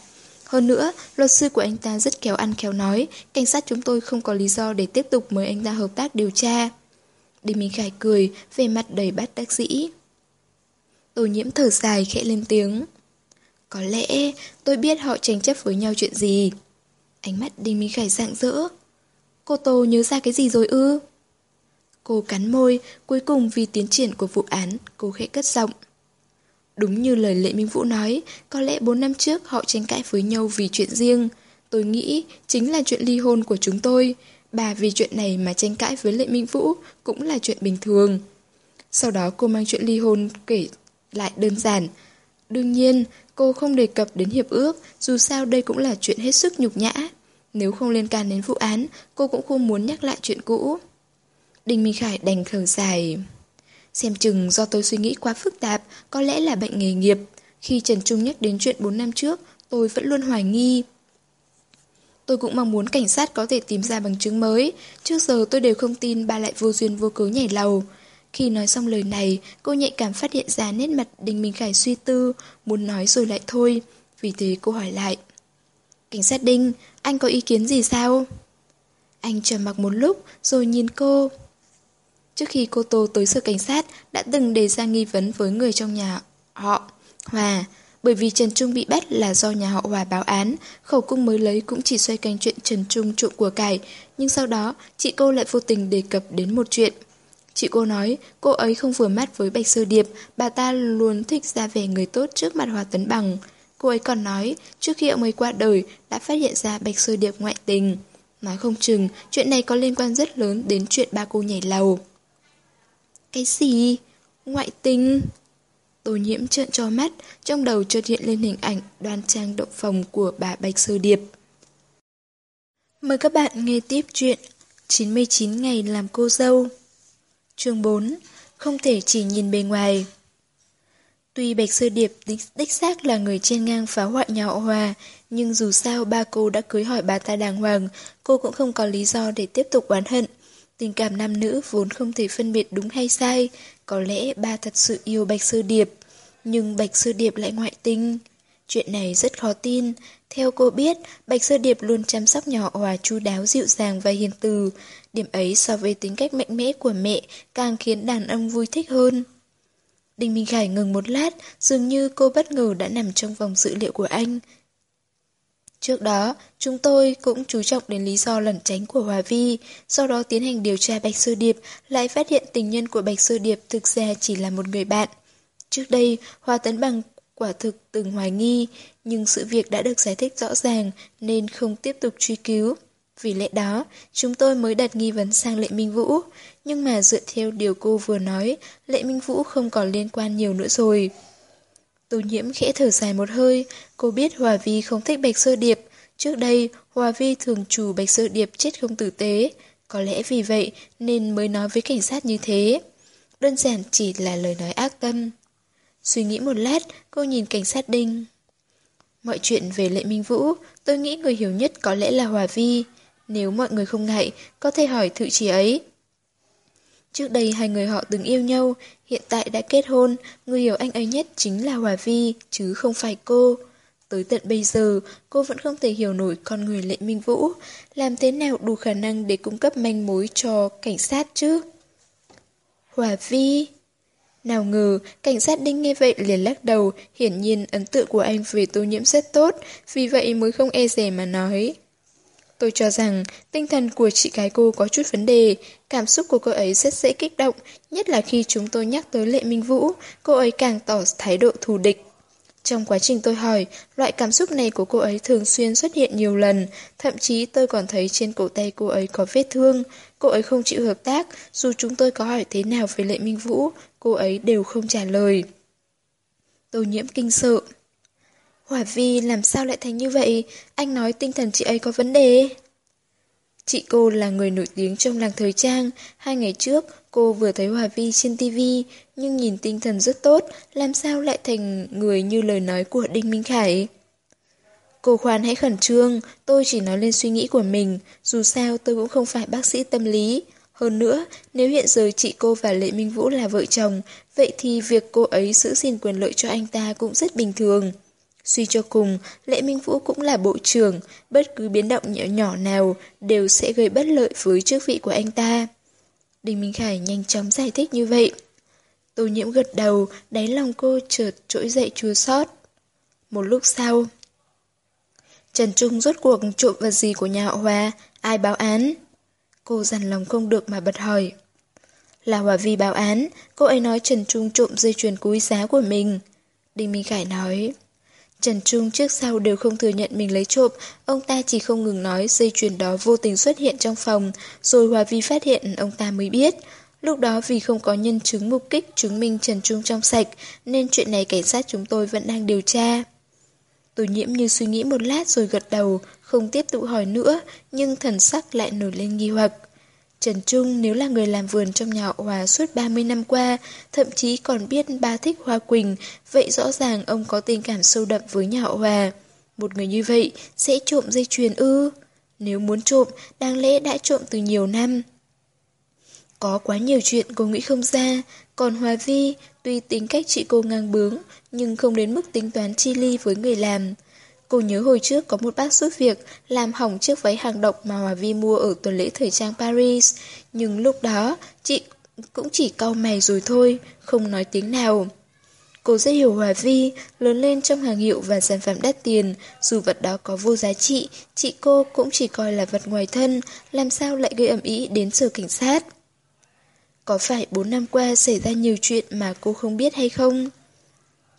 Hơn nữa, luật sư của anh ta rất khéo ăn khéo nói, cảnh sát chúng tôi không có lý do để tiếp tục mời anh ta hợp tác điều tra. Đinh Minh Khải cười, về mặt đầy bát đắc dĩ. Tô nhiễm thở dài khẽ lên tiếng. Có lẽ tôi biết họ tranh chấp với nhau chuyện gì. Ánh mắt Đinh Minh Khải rạng rỡ. Cô Tô nhớ ra cái gì rồi ư? Cô cắn môi, cuối cùng vì tiến triển của vụ án, cô khẽ cất giọng. Đúng như lời Lệ Minh Vũ nói, có lẽ 4 năm trước họ tranh cãi với nhau vì chuyện riêng. Tôi nghĩ chính là chuyện ly hôn của chúng tôi. Bà vì chuyện này mà tranh cãi với Lệ Minh Vũ cũng là chuyện bình thường. Sau đó cô mang chuyện ly hôn kể lại đơn giản. Đương nhiên, cô không đề cập đến hiệp ước, dù sao đây cũng là chuyện hết sức nhục nhã. Nếu không liên can đến vụ án, cô cũng không muốn nhắc lại chuyện cũ. Đinh Minh Khải đành thở dài. Xem chừng do tôi suy nghĩ quá phức tạp, có lẽ là bệnh nghề nghiệp. Khi Trần Trung nhắc đến chuyện 4 năm trước, tôi vẫn luôn hoài nghi. Tôi cũng mong muốn cảnh sát có thể tìm ra bằng chứng mới. Trước giờ tôi đều không tin ba lại vô duyên vô cớ nhảy lầu. Khi nói xong lời này, cô nhạy cảm phát hiện ra nét mặt Đinh Minh Khải suy tư, muốn nói rồi lại thôi. Vì thế cô hỏi lại. Cảnh sát Đinh, anh có ý kiến gì sao? Anh trầm mặc một lúc rồi nhìn cô. Trước khi cô Tô tới sở cảnh sát, đã từng đề ra nghi vấn với người trong nhà họ, Hòa. Bởi vì Trần Trung bị bắt là do nhà họ Hòa báo án, khẩu cung mới lấy cũng chỉ xoay quanh chuyện Trần Trung trộm của cải. Nhưng sau đó, chị cô lại vô tình đề cập đến một chuyện. Chị cô nói, cô ấy không vừa mắt với Bạch Sơ Điệp, bà ta luôn thích ra vẻ người tốt trước mặt Hòa Tấn Bằng. Cô ấy còn nói, trước khi ông ấy qua đời, đã phát hiện ra Bạch Sơ Điệp ngoại tình. Nói không chừng, chuyện này có liên quan rất lớn đến chuyện ba cô nhảy lầu. Cái gì? Ngoại tình? Tô nhiễm trợn cho mắt, trong đầu chợt hiện lên hình ảnh đoan trang động phòng của bà Bạch Sơ Điệp. Mời các bạn nghe tiếp chuyện 99 ngày làm cô dâu Chương 4 Không thể chỉ nhìn bề ngoài Tuy Bạch Sơ Điệp đích, đích xác là người trên ngang phá hoại nhà họ Hòa, nhưng dù sao ba cô đã cưới hỏi bà ta đàng hoàng, cô cũng không có lý do để tiếp tục oán hận. Tình cảm nam nữ vốn không thể phân biệt đúng hay sai, có lẽ ba thật sự yêu Bạch Sư Điệp, nhưng Bạch Sư Điệp lại ngoại tình. Chuyện này rất khó tin. Theo cô biết, Bạch Sơ Điệp luôn chăm sóc nhỏ hòa chu đáo dịu dàng và hiền từ. Điểm ấy so với tính cách mạnh mẽ của mẹ càng khiến đàn ông vui thích hơn. Đinh Minh Khải ngừng một lát, dường như cô bất ngờ đã nằm trong vòng dữ liệu của anh. Trước đó, chúng tôi cũng chú trọng đến lý do lẩn tránh của Hòa Vi, sau đó tiến hành điều tra Bạch Sơ Điệp, lại phát hiện tình nhân của Bạch Sơ Điệp thực ra chỉ là một người bạn. Trước đây, Hoa Tấn Bằng quả thực từng hoài nghi, nhưng sự việc đã được giải thích rõ ràng nên không tiếp tục truy cứu. Vì lẽ đó, chúng tôi mới đặt nghi vấn sang Lệ Minh Vũ, nhưng mà dựa theo điều cô vừa nói, Lệ Minh Vũ không còn liên quan nhiều nữa rồi. Tô nhiễm khẽ thở dài một hơi, cô biết Hòa Vi không thích Bạch Sơ Điệp. Trước đây, Hòa Vi thường chủ Bạch Sơ Điệp chết không tử tế. Có lẽ vì vậy nên mới nói với cảnh sát như thế. Đơn giản chỉ là lời nói ác tâm. Suy nghĩ một lát, cô nhìn cảnh sát đinh. Mọi chuyện về Lệ Minh Vũ, tôi nghĩ người hiểu nhất có lẽ là Hòa Vi. Nếu mọi người không ngại, có thể hỏi thử chỉ ấy. Trước đây hai người họ từng yêu nhau, hiện tại đã kết hôn, người hiểu anh ấy nhất chính là Hòa Vi, chứ không phải cô. Tới tận bây giờ, cô vẫn không thể hiểu nổi con người Lệ Minh Vũ, làm thế nào đủ khả năng để cung cấp manh mối cho cảnh sát chứ? Hòa Vi... Nào ngờ, cảnh sát đinh nghe vậy liền lắc đầu, hiển nhiên ấn tượng của anh về tô nhiễm rất tốt, vì vậy mới không e dè mà nói. Tôi cho rằng tinh thần của chị gái cô có chút vấn đề, cảm xúc của cô ấy rất dễ kích động, nhất là khi chúng tôi nhắc tới Lệ Minh Vũ, cô ấy càng tỏ thái độ thù địch. Trong quá trình tôi hỏi, loại cảm xúc này của cô ấy thường xuyên xuất hiện nhiều lần, thậm chí tôi còn thấy trên cổ tay cô ấy có vết thương. Cô ấy không chịu hợp tác, dù chúng tôi có hỏi thế nào về Lệ Minh Vũ, cô ấy đều không trả lời. Tô nhiễm kinh sợ. Hỏa Vi làm sao lại thành như vậy? Anh nói tinh thần chị ấy có vấn đề. Chị cô là người nổi tiếng trong làng thời trang. Hai ngày trước, cô vừa thấy Hòa Vi trên TV, nhưng nhìn tinh thần rất tốt, làm sao lại thành người như lời nói của Đinh Minh Khải? Cô khoan hãy khẩn trương, tôi chỉ nói lên suy nghĩ của mình, dù sao tôi cũng không phải bác sĩ tâm lý. Hơn nữa, nếu hiện giờ chị cô và Lệ Minh Vũ là vợ chồng, vậy thì việc cô ấy giữ gìn quyền lợi cho anh ta cũng rất bình thường. Suy cho cùng, Lệ Minh Vũ cũng là bộ trưởng, bất cứ biến động nhỏ nhỏ nào đều sẽ gây bất lợi với chức vị của anh ta. Đinh Minh Khải nhanh chóng giải thích như vậy. Tô nhiễm gật đầu, đáy lòng cô chợt trỗi dậy chua xót. Một lúc sau, Trần Trung rốt cuộc trộm vật gì của nhà họ Hòa, ai báo án? Cô dằn lòng không được mà bật hỏi. Là Hòa Vi báo án, cô ấy nói Trần Trung trộm dây chuyền quý giá của mình. Đinh Minh Khải nói. Trần Trung trước sau đều không thừa nhận mình lấy trộm, ông ta chỉ không ngừng nói dây chuyền đó vô tình xuất hiện trong phòng, rồi Hòa Vi phát hiện ông ta mới biết. Lúc đó vì không có nhân chứng mục kích chứng minh Trần Trung trong sạch, nên chuyện này cảnh sát chúng tôi vẫn đang điều tra. Tô nhiễm như suy nghĩ một lát rồi gật đầu, không tiếp tục hỏi nữa, nhưng thần sắc lại nổi lên nghi hoặc. Trần Trung nếu là người làm vườn trong nhà họ Hòa suốt 30 năm qua, thậm chí còn biết ba thích Hoa Quỳnh, vậy rõ ràng ông có tình cảm sâu đậm với nhà họ Hòa. Một người như vậy sẽ trộm dây chuyền ư? Nếu muốn trộm, đáng lẽ đã trộm từ nhiều năm. Có quá nhiều chuyện cô nghĩ không ra, còn Hòa Vi, tuy tính cách chị cô ngang bướng, nhưng không đến mức tính toán chi ly với người làm. Cô nhớ hồi trước có một bác giúp việc làm hỏng chiếc váy hàng độc mà Hòa Vi mua ở tuần lễ thời trang Paris. Nhưng lúc đó, chị cũng chỉ cau mày rồi thôi, không nói tiếng nào. Cô rất hiểu Hòa Vi, lớn lên trong hàng hiệu và sản phẩm đắt tiền, dù vật đó có vô giá trị, chị cô cũng chỉ coi là vật ngoài thân, làm sao lại gây ẩm ý đến sở cảnh sát. Có phải 4 năm qua xảy ra nhiều chuyện mà cô không biết hay không?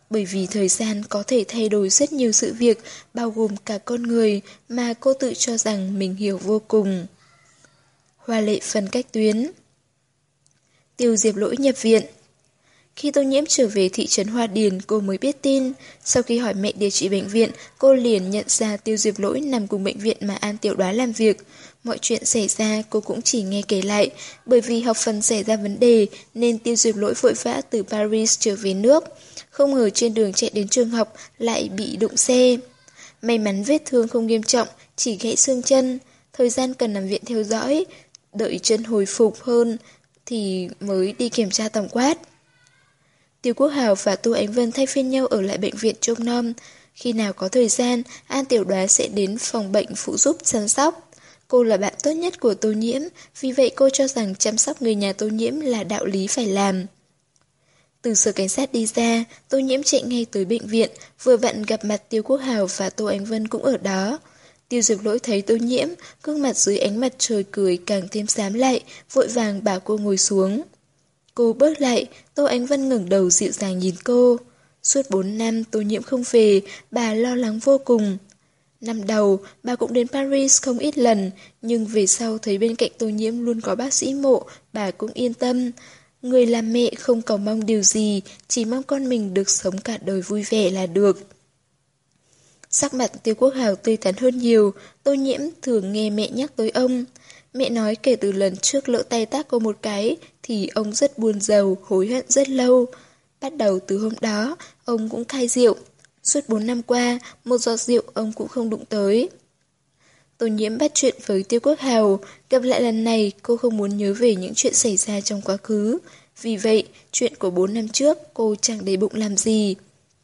Bởi vì thời gian có thể thay đổi rất nhiều sự việc, bao gồm cả con người mà cô tự cho rằng mình hiểu vô cùng. Hoa lệ phần cách tuyến Tiêu diệp lỗi nhập viện Khi tô nhiễm trở về thị trấn Hoa Điền, cô mới biết tin. Sau khi hỏi mẹ địa chỉ bệnh viện, cô liền nhận ra tiêu diệp lỗi nằm cùng bệnh viện mà An Tiểu Đoá làm việc. Mọi chuyện xảy ra cô cũng chỉ nghe kể lại, bởi vì học phần xảy ra vấn đề nên tiêu diệt lỗi vội vã từ Paris trở về nước. Không ngờ trên đường chạy đến trường học lại bị đụng xe. May mắn vết thương không nghiêm trọng, chỉ gãy xương chân. Thời gian cần nằm viện theo dõi, đợi chân hồi phục hơn thì mới đi kiểm tra tổng quát. Tiêu Quốc Hào và Tu Ánh Vân thay phiên nhau ở lại bệnh viện trông nom. Khi nào có thời gian, An Tiểu Đoá sẽ đến phòng bệnh phụ giúp chăm sóc. Cô là bạn tốt nhất của Tô Nhiễm, vì vậy cô cho rằng chăm sóc người nhà Tô Nhiễm là đạo lý phải làm. Từ sở cảnh sát đi ra, Tô Nhiễm chạy ngay tới bệnh viện, vừa vặn gặp mặt Tiêu Quốc Hào và Tô Ánh Vân cũng ở đó. Tiêu Diệp Lỗi thấy Tô Nhiễm, gương mặt dưới ánh mặt trời cười càng thêm xám lại, vội vàng bảo cô ngồi xuống. Cô bước lại, Tô Ánh Vân ngẩng đầu dịu dàng nhìn cô. Suốt 4 năm Tô Nhiễm không về, bà lo lắng vô cùng. Năm đầu, bà cũng đến Paris không ít lần, nhưng về sau thấy bên cạnh Tô Nhiễm luôn có bác sĩ mộ, bà cũng yên tâm. Người làm mẹ không cầu mong điều gì, chỉ mong con mình được sống cả đời vui vẻ là được. Sắc mặt tiêu quốc hào tươi thắn hơn nhiều, tô nhiễm thường nghe mẹ nhắc tới ông. Mẹ nói kể từ lần trước lỡ tay tác cô một cái, thì ông rất buồn giàu, hối hận rất lâu. Bắt đầu từ hôm đó, ông cũng khai rượu. Suốt 4 năm qua, một giọt rượu ông cũng không đụng tới. Tô nhiễm bắt chuyện với Tiêu Quốc Hào, gặp lại lần này cô không muốn nhớ về những chuyện xảy ra trong quá khứ. Vì vậy, chuyện của 4 năm trước cô chẳng để bụng làm gì.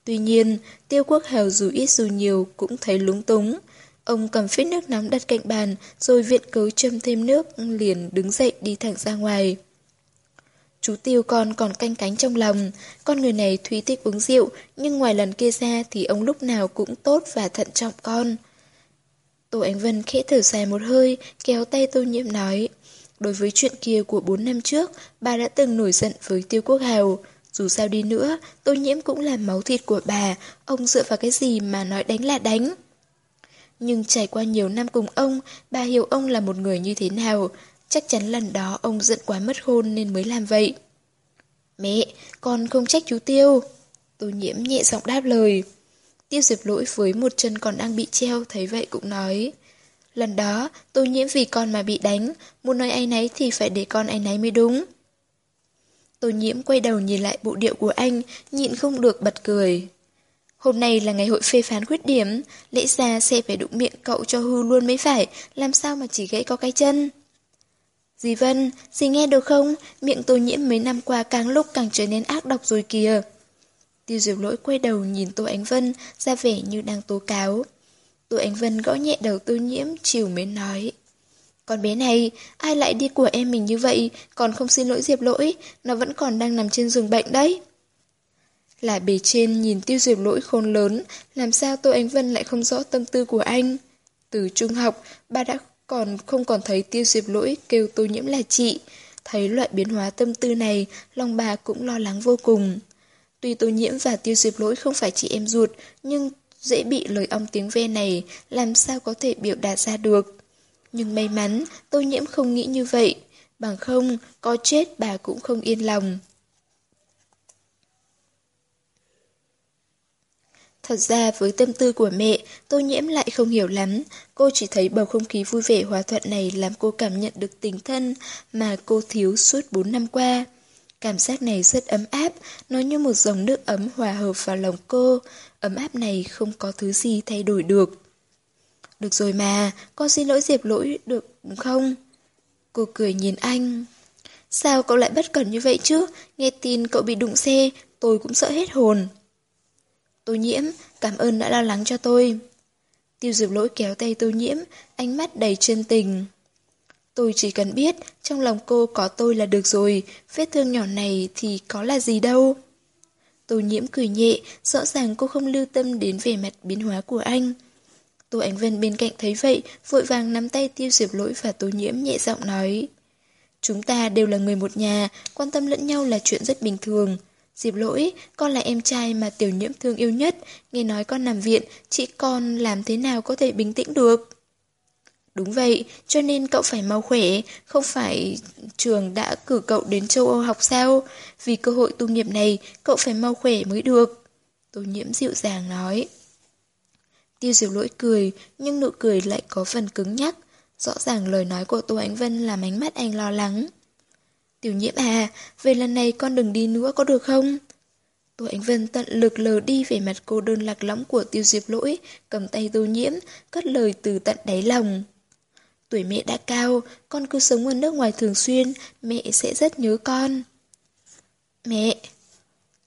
Tuy nhiên, Tiêu Quốc Hào dù ít dù nhiều cũng thấy lúng túng. Ông cầm phích nước nóng đặt cạnh bàn, rồi viện cớ châm thêm nước, liền đứng dậy đi thẳng ra ngoài. Chú Tiêu con còn canh cánh trong lòng, con người này thúy thích uống rượu, nhưng ngoài lần kia ra thì ông lúc nào cũng tốt và thận trọng con. Tô Ánh Vân khẽ thở dài một hơi, kéo tay Tô Nhiễm nói. Đối với chuyện kia của 4 năm trước, bà đã từng nổi giận với Tiêu Quốc Hào. Dù sao đi nữa, Tô Nhiễm cũng là máu thịt của bà, ông dựa vào cái gì mà nói đánh là đánh. Nhưng trải qua nhiều năm cùng ông, bà hiểu ông là một người như thế nào. Chắc chắn lần đó ông giận quá mất khôn nên mới làm vậy. Mẹ, con không trách chú Tiêu. Tô nhiễm nhẹ giọng đáp lời. Tiêu diệp lỗi với một chân còn đang bị treo thấy vậy cũng nói. Lần đó, tô nhiễm vì con mà bị đánh, muốn nói ai nấy thì phải để con ai nấy mới đúng. Tô nhiễm quay đầu nhìn lại bộ điệu của anh, nhịn không được bật cười. Hôm nay là ngày hội phê phán khuyết điểm, lẽ ra sẽ phải đụng miệng cậu cho hư luôn mới phải, làm sao mà chỉ gãy có cái chân. Dì Vân, dì nghe được không? Miệng tô nhiễm mấy năm qua càng lúc càng trở nên ác độc rồi kìa. Tiêu diệu lỗi quay đầu nhìn Tô Ánh Vân, ra vẻ như đang tố cáo. Tô Ánh Vân gõ nhẹ đầu tô nhiễm, chiều mới nói. Con bé này, ai lại đi của em mình như vậy, còn không xin lỗi Diệp lỗi, nó vẫn còn đang nằm trên giường bệnh đấy. Là bề trên nhìn tiêu diệp lỗi khôn lớn, làm sao Tô Ánh Vân lại không rõ tâm tư của anh. Từ trung học, ba đã còn không còn thấy tiêu diệp lỗi kêu tô nhiễm là chị. Thấy loại biến hóa tâm tư này, lòng bà cũng lo lắng vô cùng. Tuy tô nhiễm và tiêu diệp lỗi không phải chị em ruột, nhưng dễ bị lời ong tiếng ve này, làm sao có thể biểu đạt ra được. Nhưng may mắn, tô nhiễm không nghĩ như vậy. Bằng không, có chết bà cũng không yên lòng. Thật ra với tâm tư của mẹ, tô nhiễm lại không hiểu lắm. Cô chỉ thấy bầu không khí vui vẻ hòa thuận này làm cô cảm nhận được tình thân mà cô thiếu suốt 4 năm qua. Cảm giác này rất ấm áp, nó như một dòng nước ấm hòa hợp vào lòng cô. Ấm áp này không có thứ gì thay đổi được. Được rồi mà, con xin lỗi Diệp lỗi được không? Cô cười nhìn anh. Sao cậu lại bất cẩn như vậy chứ? Nghe tin cậu bị đụng xe, tôi cũng sợ hết hồn. Tô nhiễm, cảm ơn đã lo lắng cho tôi. Tiêu diệp lỗi kéo tay tô nhiễm, ánh mắt đầy chân tình. Tôi chỉ cần biết trong lòng cô có tôi là được rồi, vết thương nhỏ này thì có là gì đâu. Tô nhiễm cười nhẹ, rõ ràng cô không lưu tâm đến vẻ mặt biến hóa của anh. Tô Ánh Vân bên cạnh thấy vậy, vội vàng nắm tay tiêu diệp lỗi và tô nhiễm nhẹ giọng nói. Chúng ta đều là người một nhà, quan tâm lẫn nhau là chuyện rất bình thường. Diệp lỗi, con là em trai mà tiểu nhiễm thương yêu nhất, nghe nói con nằm viện, chị con làm thế nào có thể bình tĩnh được? Đúng vậy, cho nên cậu phải mau khỏe, không phải trường đã cử cậu đến châu Âu học sao? Vì cơ hội tu nghiệp này, cậu phải mau khỏe mới được. Tô nhiễm dịu dàng nói. Tiêu diệp lỗi cười, nhưng nụ cười lại có phần cứng nhắc. Rõ ràng lời nói của Tô Ánh Vân làm ánh mắt anh lo lắng. Tiểu nhiễm à, về lần này con đừng đi nữa có được không? Tô Ánh Vân tận lực lờ đi về mặt cô đơn lạc lõng của tiêu diệp lỗi, cầm tay tô nhiễm, cất lời từ tận đáy lòng. Tuổi mẹ đã cao, con cứ sống ở nước ngoài thường xuyên, mẹ sẽ rất nhớ con. Mẹ!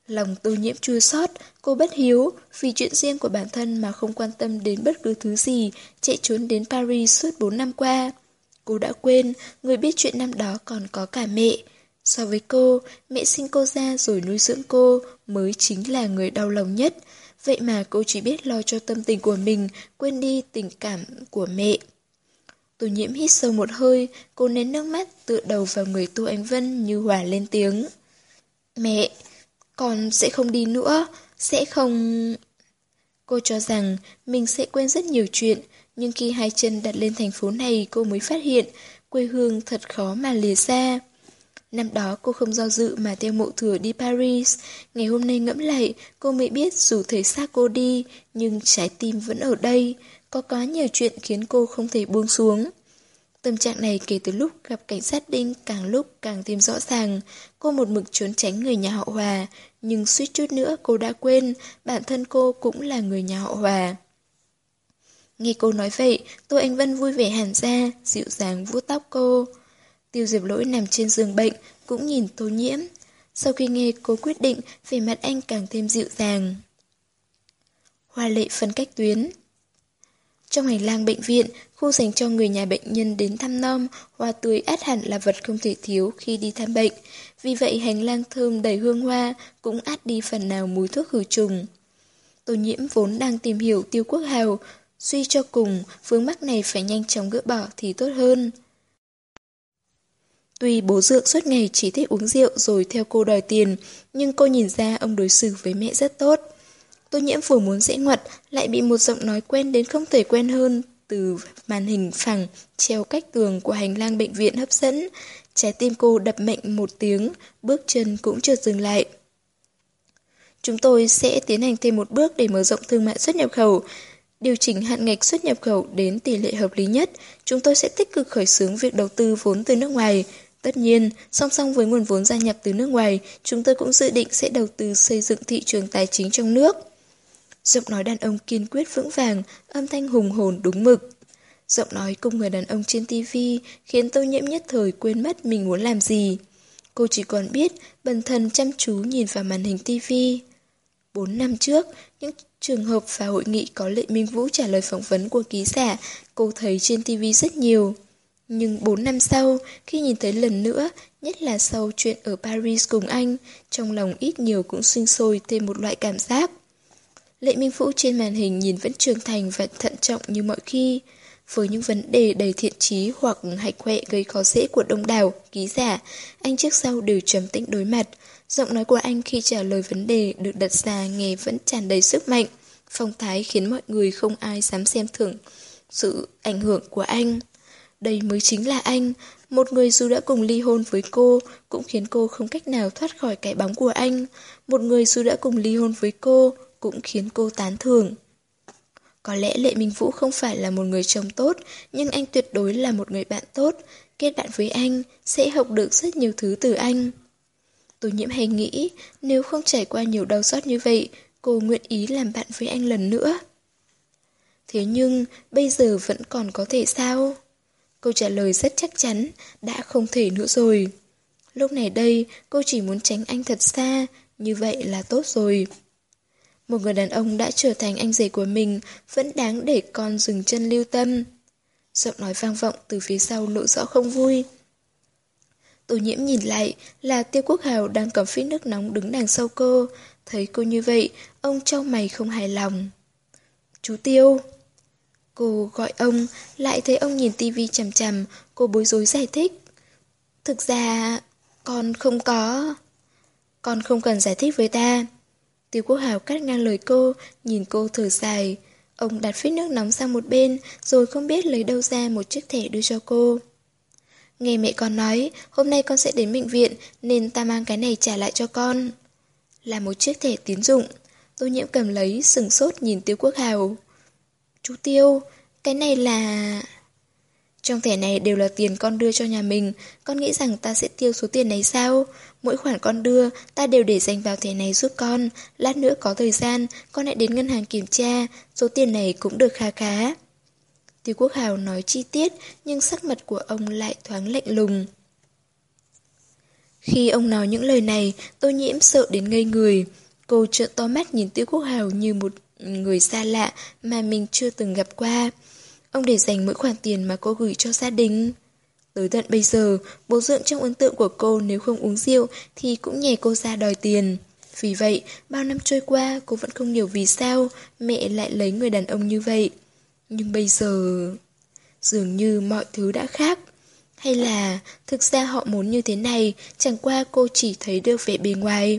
Lòng tô nhiễm chua xót, cô bất hiếu, vì chuyện riêng của bản thân mà không quan tâm đến bất cứ thứ gì, chạy trốn đến Paris suốt 4 năm qua. Cô đã quên, người biết chuyện năm đó còn có cả mẹ. So với cô, mẹ sinh cô ra rồi nuôi dưỡng cô mới chính là người đau lòng nhất. Vậy mà cô chỉ biết lo cho tâm tình của mình, quên đi tình cảm của mẹ. Tô nhiễm hít sâu một hơi, cô nén nước mắt tựa đầu vào người Tô Ánh Vân như hòa lên tiếng. Mẹ, con sẽ không đi nữa, sẽ không... Cô cho rằng mình sẽ quên rất nhiều chuyện, nhưng khi hai chân đặt lên thành phố này cô mới phát hiện quê hương thật khó mà lìa xa. Năm đó cô không do dự mà theo mộ thừa đi Paris. Ngày hôm nay ngẫm lại, cô mới biết dù thể xác cô đi, nhưng trái tim vẫn ở đây. Có quá nhiều chuyện khiến cô không thể buông xuống. Tâm trạng này kể từ lúc gặp cảnh sát đinh càng lúc càng thêm rõ ràng. Cô một mực trốn tránh người nhà họ Hòa, nhưng suýt chút nữa cô đã quên bản thân cô cũng là người nhà họ Hòa. Nghe cô nói vậy, Tô Anh Vân vui vẻ hẳn ra, dịu dàng vuốt tóc cô. Tiêu Diệp Lỗi nằm trên giường bệnh, cũng nhìn Tô Nhiễm. Sau khi nghe cô quyết định, vẻ mặt anh càng thêm dịu dàng. Hoa lệ phân cách tuyến Trong hành lang bệnh viện, khu dành cho người nhà bệnh nhân đến thăm nom, hoa tươi át hẳn là vật không thể thiếu khi đi thăm bệnh. Vì vậy hành lang thơm đầy hương hoa cũng át đi phần nào mùi thuốc khử trùng. Tô nhiễm vốn đang tìm hiểu tiêu quốc hào, suy cho cùng, vướng mắc này phải nhanh chóng gỡ bỏ thì tốt hơn. Tuy bố dượng suốt ngày chỉ thích uống rượu rồi theo cô đòi tiền, nhưng cô nhìn ra ông đối xử với mẹ rất tốt. Tô nhiễm vừa muốn dễ ngoặt, lại bị một giọng nói quen đến không thể quen hơn từ màn hình phẳng treo cách tường của hành lang bệnh viện hấp dẫn. Trái tim cô đập mạnh một tiếng, bước chân cũng chưa dừng lại. Chúng tôi sẽ tiến hành thêm một bước để mở rộng thương mại xuất nhập khẩu. Điều chỉnh hạn ngạch xuất nhập khẩu đến tỷ lệ hợp lý nhất, chúng tôi sẽ tích cực khởi xướng việc đầu tư vốn từ nước ngoài, Tất nhiên, song song với nguồn vốn gia nhập từ nước ngoài, chúng tôi cũng dự định sẽ đầu tư xây dựng thị trường tài chính trong nước. Giọng nói đàn ông kiên quyết vững vàng, âm thanh hùng hồn đúng mực. Giọng nói cùng người đàn ông trên tivi khiến tôi nhiễm nhất thời quên mất mình muốn làm gì. Cô chỉ còn biết bần thần chăm chú nhìn vào màn hình tivi. Bốn năm trước, những trường hợp và hội nghị có Lệ Minh Vũ trả lời phỏng vấn của ký giả, cô thấy trên tivi rất nhiều. Nhưng 4 năm sau, khi nhìn thấy lần nữa, nhất là sau chuyện ở Paris cùng anh, trong lòng ít nhiều cũng sinh sôi thêm một loại cảm giác. Lệ Minh Vũ trên màn hình nhìn vẫn trưởng thành và thận trọng như mọi khi. Với những vấn đề đầy thiện trí hoặc hạch hoẹ gây khó dễ của đông đảo, ký giả, anh trước sau đều trầm tĩnh đối mặt. Giọng nói của anh khi trả lời vấn đề được đặt ra nghe vẫn tràn đầy sức mạnh. Phong thái khiến mọi người không ai dám xem thường sự ảnh hưởng của anh. Đây mới chính là anh, một người dù đã cùng ly hôn với cô, cũng khiến cô không cách nào thoát khỏi cái bóng của anh. Một người dù đã cùng ly hôn với cô, cũng khiến cô tán thưởng. Có lẽ Lệ Minh Vũ không phải là một người chồng tốt, nhưng anh tuyệt đối là một người bạn tốt. Kết bạn với anh, sẽ học được rất nhiều thứ từ anh. Tô nhiễm hay nghĩ, nếu không trải qua nhiều đau xót như vậy, cô nguyện ý làm bạn với anh lần nữa. Thế nhưng, bây giờ vẫn còn có thể sao? Câu trả lời rất chắc chắn, đã không thể nữa rồi. Lúc này đây, cô chỉ muốn tránh anh thật xa, như vậy là tốt rồi. Một người đàn ông đã trở thành anh rể của mình, vẫn đáng để con dừng chân lưu tâm. Giọng nói vang vọng từ phía sau lộ rõ không vui. Tô nhiễm nhìn lại là Tiêu Quốc Hào đang cầm phích nước nóng đứng đằng sau cô. Thấy cô như vậy, ông trao mày không hài lòng. Chú Tiêu... Cô gọi ông, lại thấy ông nhìn tivi chằm chằm, cô bối rối giải thích. Thực ra, con không có... Con không cần giải thích với ta. Tiêu Quốc Hào cắt ngang lời cô, nhìn cô thở dài. Ông đặt phích nước nóng sang một bên, rồi không biết lấy đâu ra một chiếc thẻ đưa cho cô. Nghe mẹ con nói, hôm nay con sẽ đến bệnh viện, nên ta mang cái này trả lại cho con. Là một chiếc thẻ tín dụng. Tô nhiễm cầm lấy, sừng sốt nhìn Tiêu Quốc Hào. Chú Tiêu, cái này là... Trong thẻ này đều là tiền con đưa cho nhà mình, con nghĩ rằng ta sẽ tiêu số tiền này sao? Mỗi khoản con đưa, ta đều để dành vào thẻ này giúp con. Lát nữa có thời gian, con hãy đến ngân hàng kiểm tra, số tiền này cũng được khá khá. Tiêu Quốc Hào nói chi tiết, nhưng sắc mặt của ông lại thoáng lạnh lùng. Khi ông nói những lời này, tôi nhiễm sợ đến ngây người. Cô trợn to mắt nhìn Tiêu Quốc Hào như một người xa lạ mà mình chưa từng gặp qua. Ông để dành mỗi khoản tiền mà cô gửi cho gia đình. Tới tận bây giờ, bố dưỡng trong ấn tượng của cô nếu không uống rượu thì cũng nhè cô ra đòi tiền. Vì vậy, bao năm trôi qua cô vẫn không hiểu vì sao mẹ lại lấy người đàn ông như vậy. Nhưng bây giờ... Dường như mọi thứ đã khác. Hay là thực ra họ muốn như thế này, chẳng qua cô chỉ thấy được vẻ bề ngoài.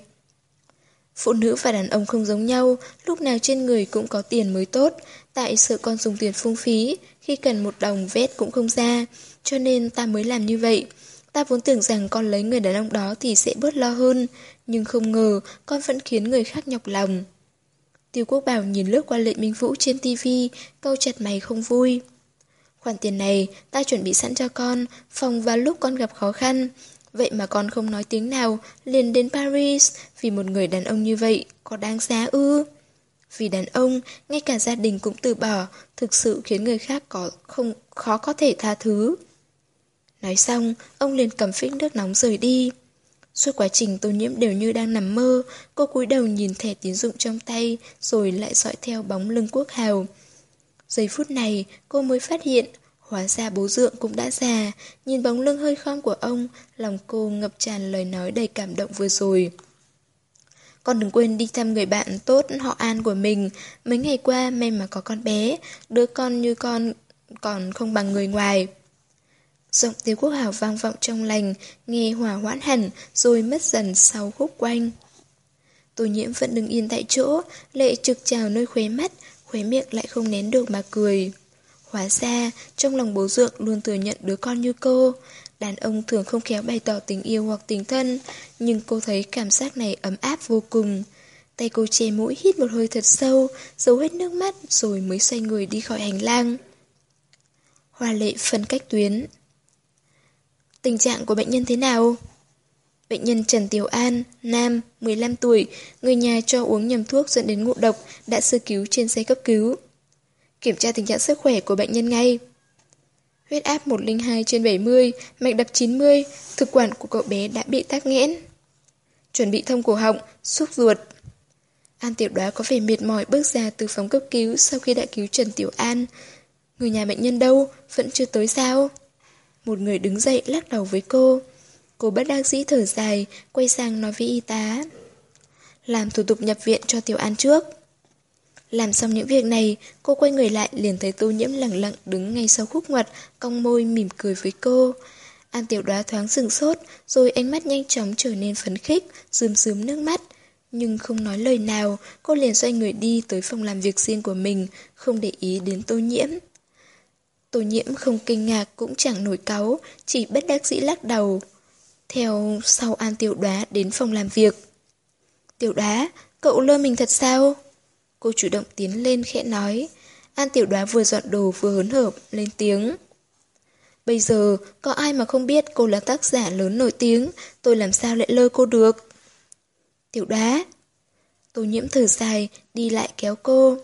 Phụ nữ và đàn ông không giống nhau, lúc nào trên người cũng có tiền mới tốt, tại sợ con dùng tiền phung phí, khi cần một đồng vét cũng không ra, cho nên ta mới làm như vậy. Ta vốn tưởng rằng con lấy người đàn ông đó thì sẽ bớt lo hơn, nhưng không ngờ con vẫn khiến người khác nhọc lòng. Tiêu Quốc Bảo nhìn lướt qua lệ minh vũ trên tivi, câu chặt mày không vui. Khoản tiền này ta chuẩn bị sẵn cho con, phòng vào lúc con gặp khó khăn. Vậy mà con không nói tiếng nào, liền đến Paris, vì một người đàn ông như vậy, có đáng giá ư? Vì đàn ông, ngay cả gia đình cũng từ bỏ, thực sự khiến người khác có không khó có thể tha thứ. Nói xong, ông liền cầm phích nước nóng rời đi. Suốt quá trình tô nhiễm đều như đang nằm mơ, cô cúi đầu nhìn thẻ tín dụng trong tay, rồi lại dõi theo bóng lưng quốc hào. Giây phút này, cô mới phát hiện, hóa ra bố dượng cũng đã già, nhìn bóng lưng hơi khom của ông, lòng cô ngập tràn lời nói đầy cảm động vừa rồi. Con đừng quên đi thăm người bạn tốt họ An của mình. Mấy ngày qua may mà có con bé, đứa con như con còn không bằng người ngoài. Giọng tiêu quốc hào vang vọng trong lành, nghe hòa hoãn hẳn, rồi mất dần sau khúc quanh. Tô nhiễm vẫn đứng yên tại chỗ, lệ trực trào nơi khóe mắt, khóe miệng lại không nén được mà cười. Hóa ra, trong lòng bố dượng luôn thừa nhận đứa con như cô. Đàn ông thường không khéo bày tỏ tình yêu hoặc tình thân, nhưng cô thấy cảm giác này ấm áp vô cùng. Tay cô che mũi hít một hơi thật sâu, giấu hết nước mắt rồi mới xoay người đi khỏi hành lang. Hoa lệ phân cách tuyến Tình trạng của bệnh nhân thế nào? Bệnh nhân Trần Tiểu An, nam, 15 tuổi, người nhà cho uống nhầm thuốc dẫn đến ngộ độc, đã sơ cứu trên xe cấp cứu. Kiểm tra tình trạng sức khỏe của bệnh nhân ngay. Huyết áp 102 trên 70, mạch đập 90, thực quản của cậu bé đã bị tắc nghẽn. Chuẩn bị thông cổ họng, xúc ruột. An Tiểu Đoá có vẻ mệt mỏi bước ra từ phòng cấp cứu sau khi đã cứu Trần Tiểu An. Người nhà bệnh nhân đâu, vẫn chưa tới sao? Một người đứng dậy lắc đầu với cô. Cô bất đắc dĩ thở dài, quay sang nói với y tá. Làm thủ tục nhập viện cho Tiểu An trước. Làm xong những việc này, cô quay người lại liền thấy tô nhiễm lặng lặng đứng ngay sau khúc ngoặt, cong môi mỉm cười với cô. An tiểu đoá thoáng sừng sốt, rồi ánh mắt nhanh chóng trở nên phấn khích, rườm rướm nước mắt. Nhưng không nói lời nào, cô liền xoay người đi tới phòng làm việc riêng của mình, không để ý đến tô nhiễm. Tô nhiễm không kinh ngạc cũng chẳng nổi cáu, chỉ bất đắc dĩ lắc đầu. Theo sau An tiểu đoá đến phòng làm việc. Tiểu đoá, cậu lơ mình thật sao? Cô chủ động tiến lên khẽ nói. An tiểu đoá vừa dọn đồ vừa hớn hở lên tiếng. Bây giờ, có ai mà không biết cô là tác giả lớn nổi tiếng, tôi làm sao lại lơ cô được? Tiểu đoá. Tô nhiễm thở dài, đi lại kéo cô.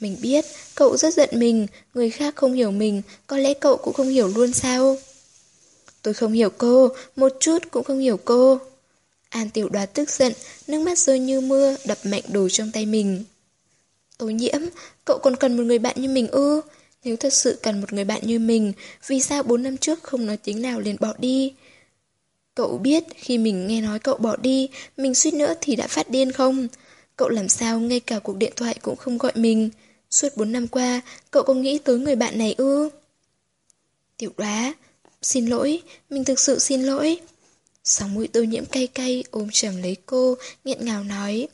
Mình biết, cậu rất giận mình, người khác không hiểu mình, có lẽ cậu cũng không hiểu luôn sao? Tôi không hiểu cô, một chút cũng không hiểu cô. An tiểu đoá tức giận, nước mắt rơi như mưa, đập mạnh đồ trong tay mình. Tố nhiễm, cậu còn cần một người bạn như mình ư? Nếu thật sự cần một người bạn như mình, vì sao 4 năm trước không nói tiếng nào liền bỏ đi? Cậu biết khi mình nghe nói cậu bỏ đi, mình suýt nữa thì đã phát điên không? Cậu làm sao ngay cả cuộc điện thoại cũng không gọi mình? Suốt 4 năm qua, cậu có nghĩ tới người bạn này ư? Tiểu đoá, xin lỗi, mình thực sự xin lỗi. Sóng mũi tôi nhiễm cay cay ôm chầm lấy cô, nghẹn ngào nói.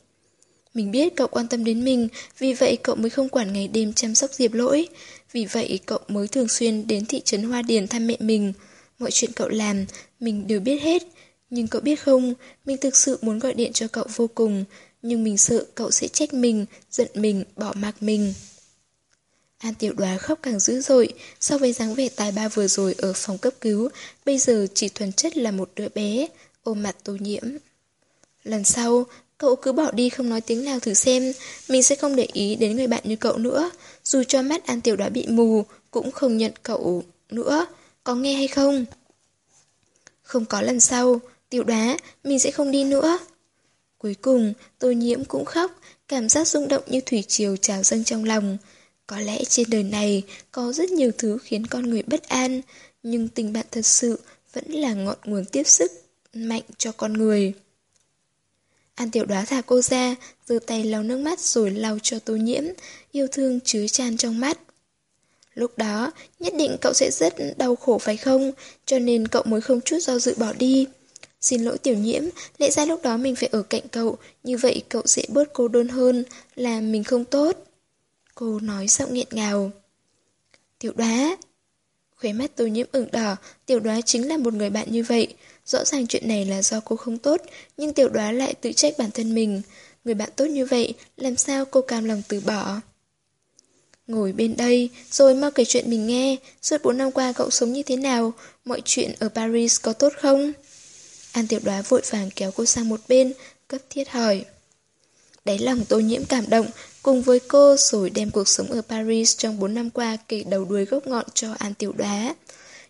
Mình biết cậu quan tâm đến mình, vì vậy cậu mới không quản ngày đêm chăm sóc Diệp Lỗi. Vì vậy cậu mới thường xuyên đến thị trấn Hoa Điền thăm mẹ mình. Mọi chuyện cậu làm, mình đều biết hết. Nhưng cậu biết không, mình thực sự muốn gọi điện cho cậu vô cùng. Nhưng mình sợ cậu sẽ trách mình, giận mình, bỏ mặc mình. An tiểu đoá khóc càng dữ dội, so với dáng vẻ tài ba vừa rồi ở phòng cấp cứu, bây giờ chỉ thuần chất là một đứa bé, ôm mặt tô nhiễm. Lần sau, Cậu cứ bỏ đi không nói tiếng nào thử xem, mình sẽ không để ý đến người bạn như cậu nữa. Dù cho mắt An Tiểu đoá bị mù, cũng không nhận cậu nữa. Có nghe hay không? Không có lần sau, Tiểu đoá, mình sẽ không đi nữa. Cuối cùng, tô nhiễm cũng khóc, cảm giác rung động như thủy triều trào dâng trong lòng. Có lẽ trên đời này có rất nhiều thứ khiến con người bất an, nhưng tình bạn thật sự vẫn là ngọn nguồn tiếp sức mạnh cho con người. An tiểu đoá thả cô ra, giơ tay lau nước mắt rồi lau cho tô nhiễm, yêu thương chứa chan trong mắt. Lúc đó, nhất định cậu sẽ rất đau khổ phải không, cho nên cậu mới không chút do dự bỏ đi. Xin lỗi tiểu nhiễm, lẽ ra lúc đó mình phải ở cạnh cậu, như vậy cậu sẽ bớt cô đơn hơn, là mình không tốt. Cô nói giọng nghẹn ngào. Tiểu đoá. Khóe mắt tôi nhiễm ửng đỏ, tiểu đoá chính là một người bạn như vậy. Rõ ràng chuyện này là do cô không tốt, nhưng tiểu đoá lại tự trách bản thân mình. Người bạn tốt như vậy, làm sao cô cam lòng từ bỏ? Ngồi bên đây, rồi mau kể chuyện mình nghe. Suốt 4 năm qua cậu sống như thế nào? Mọi chuyện ở Paris có tốt không? An tiểu đoá vội vàng kéo cô sang một bên, cấp thiết hỏi. Đáy lòng tô nhiễm cảm động, cùng với cô rồi đem cuộc sống ở Paris trong 4 năm qua kể đầu đuôi gốc ngọn cho An tiểu đoá.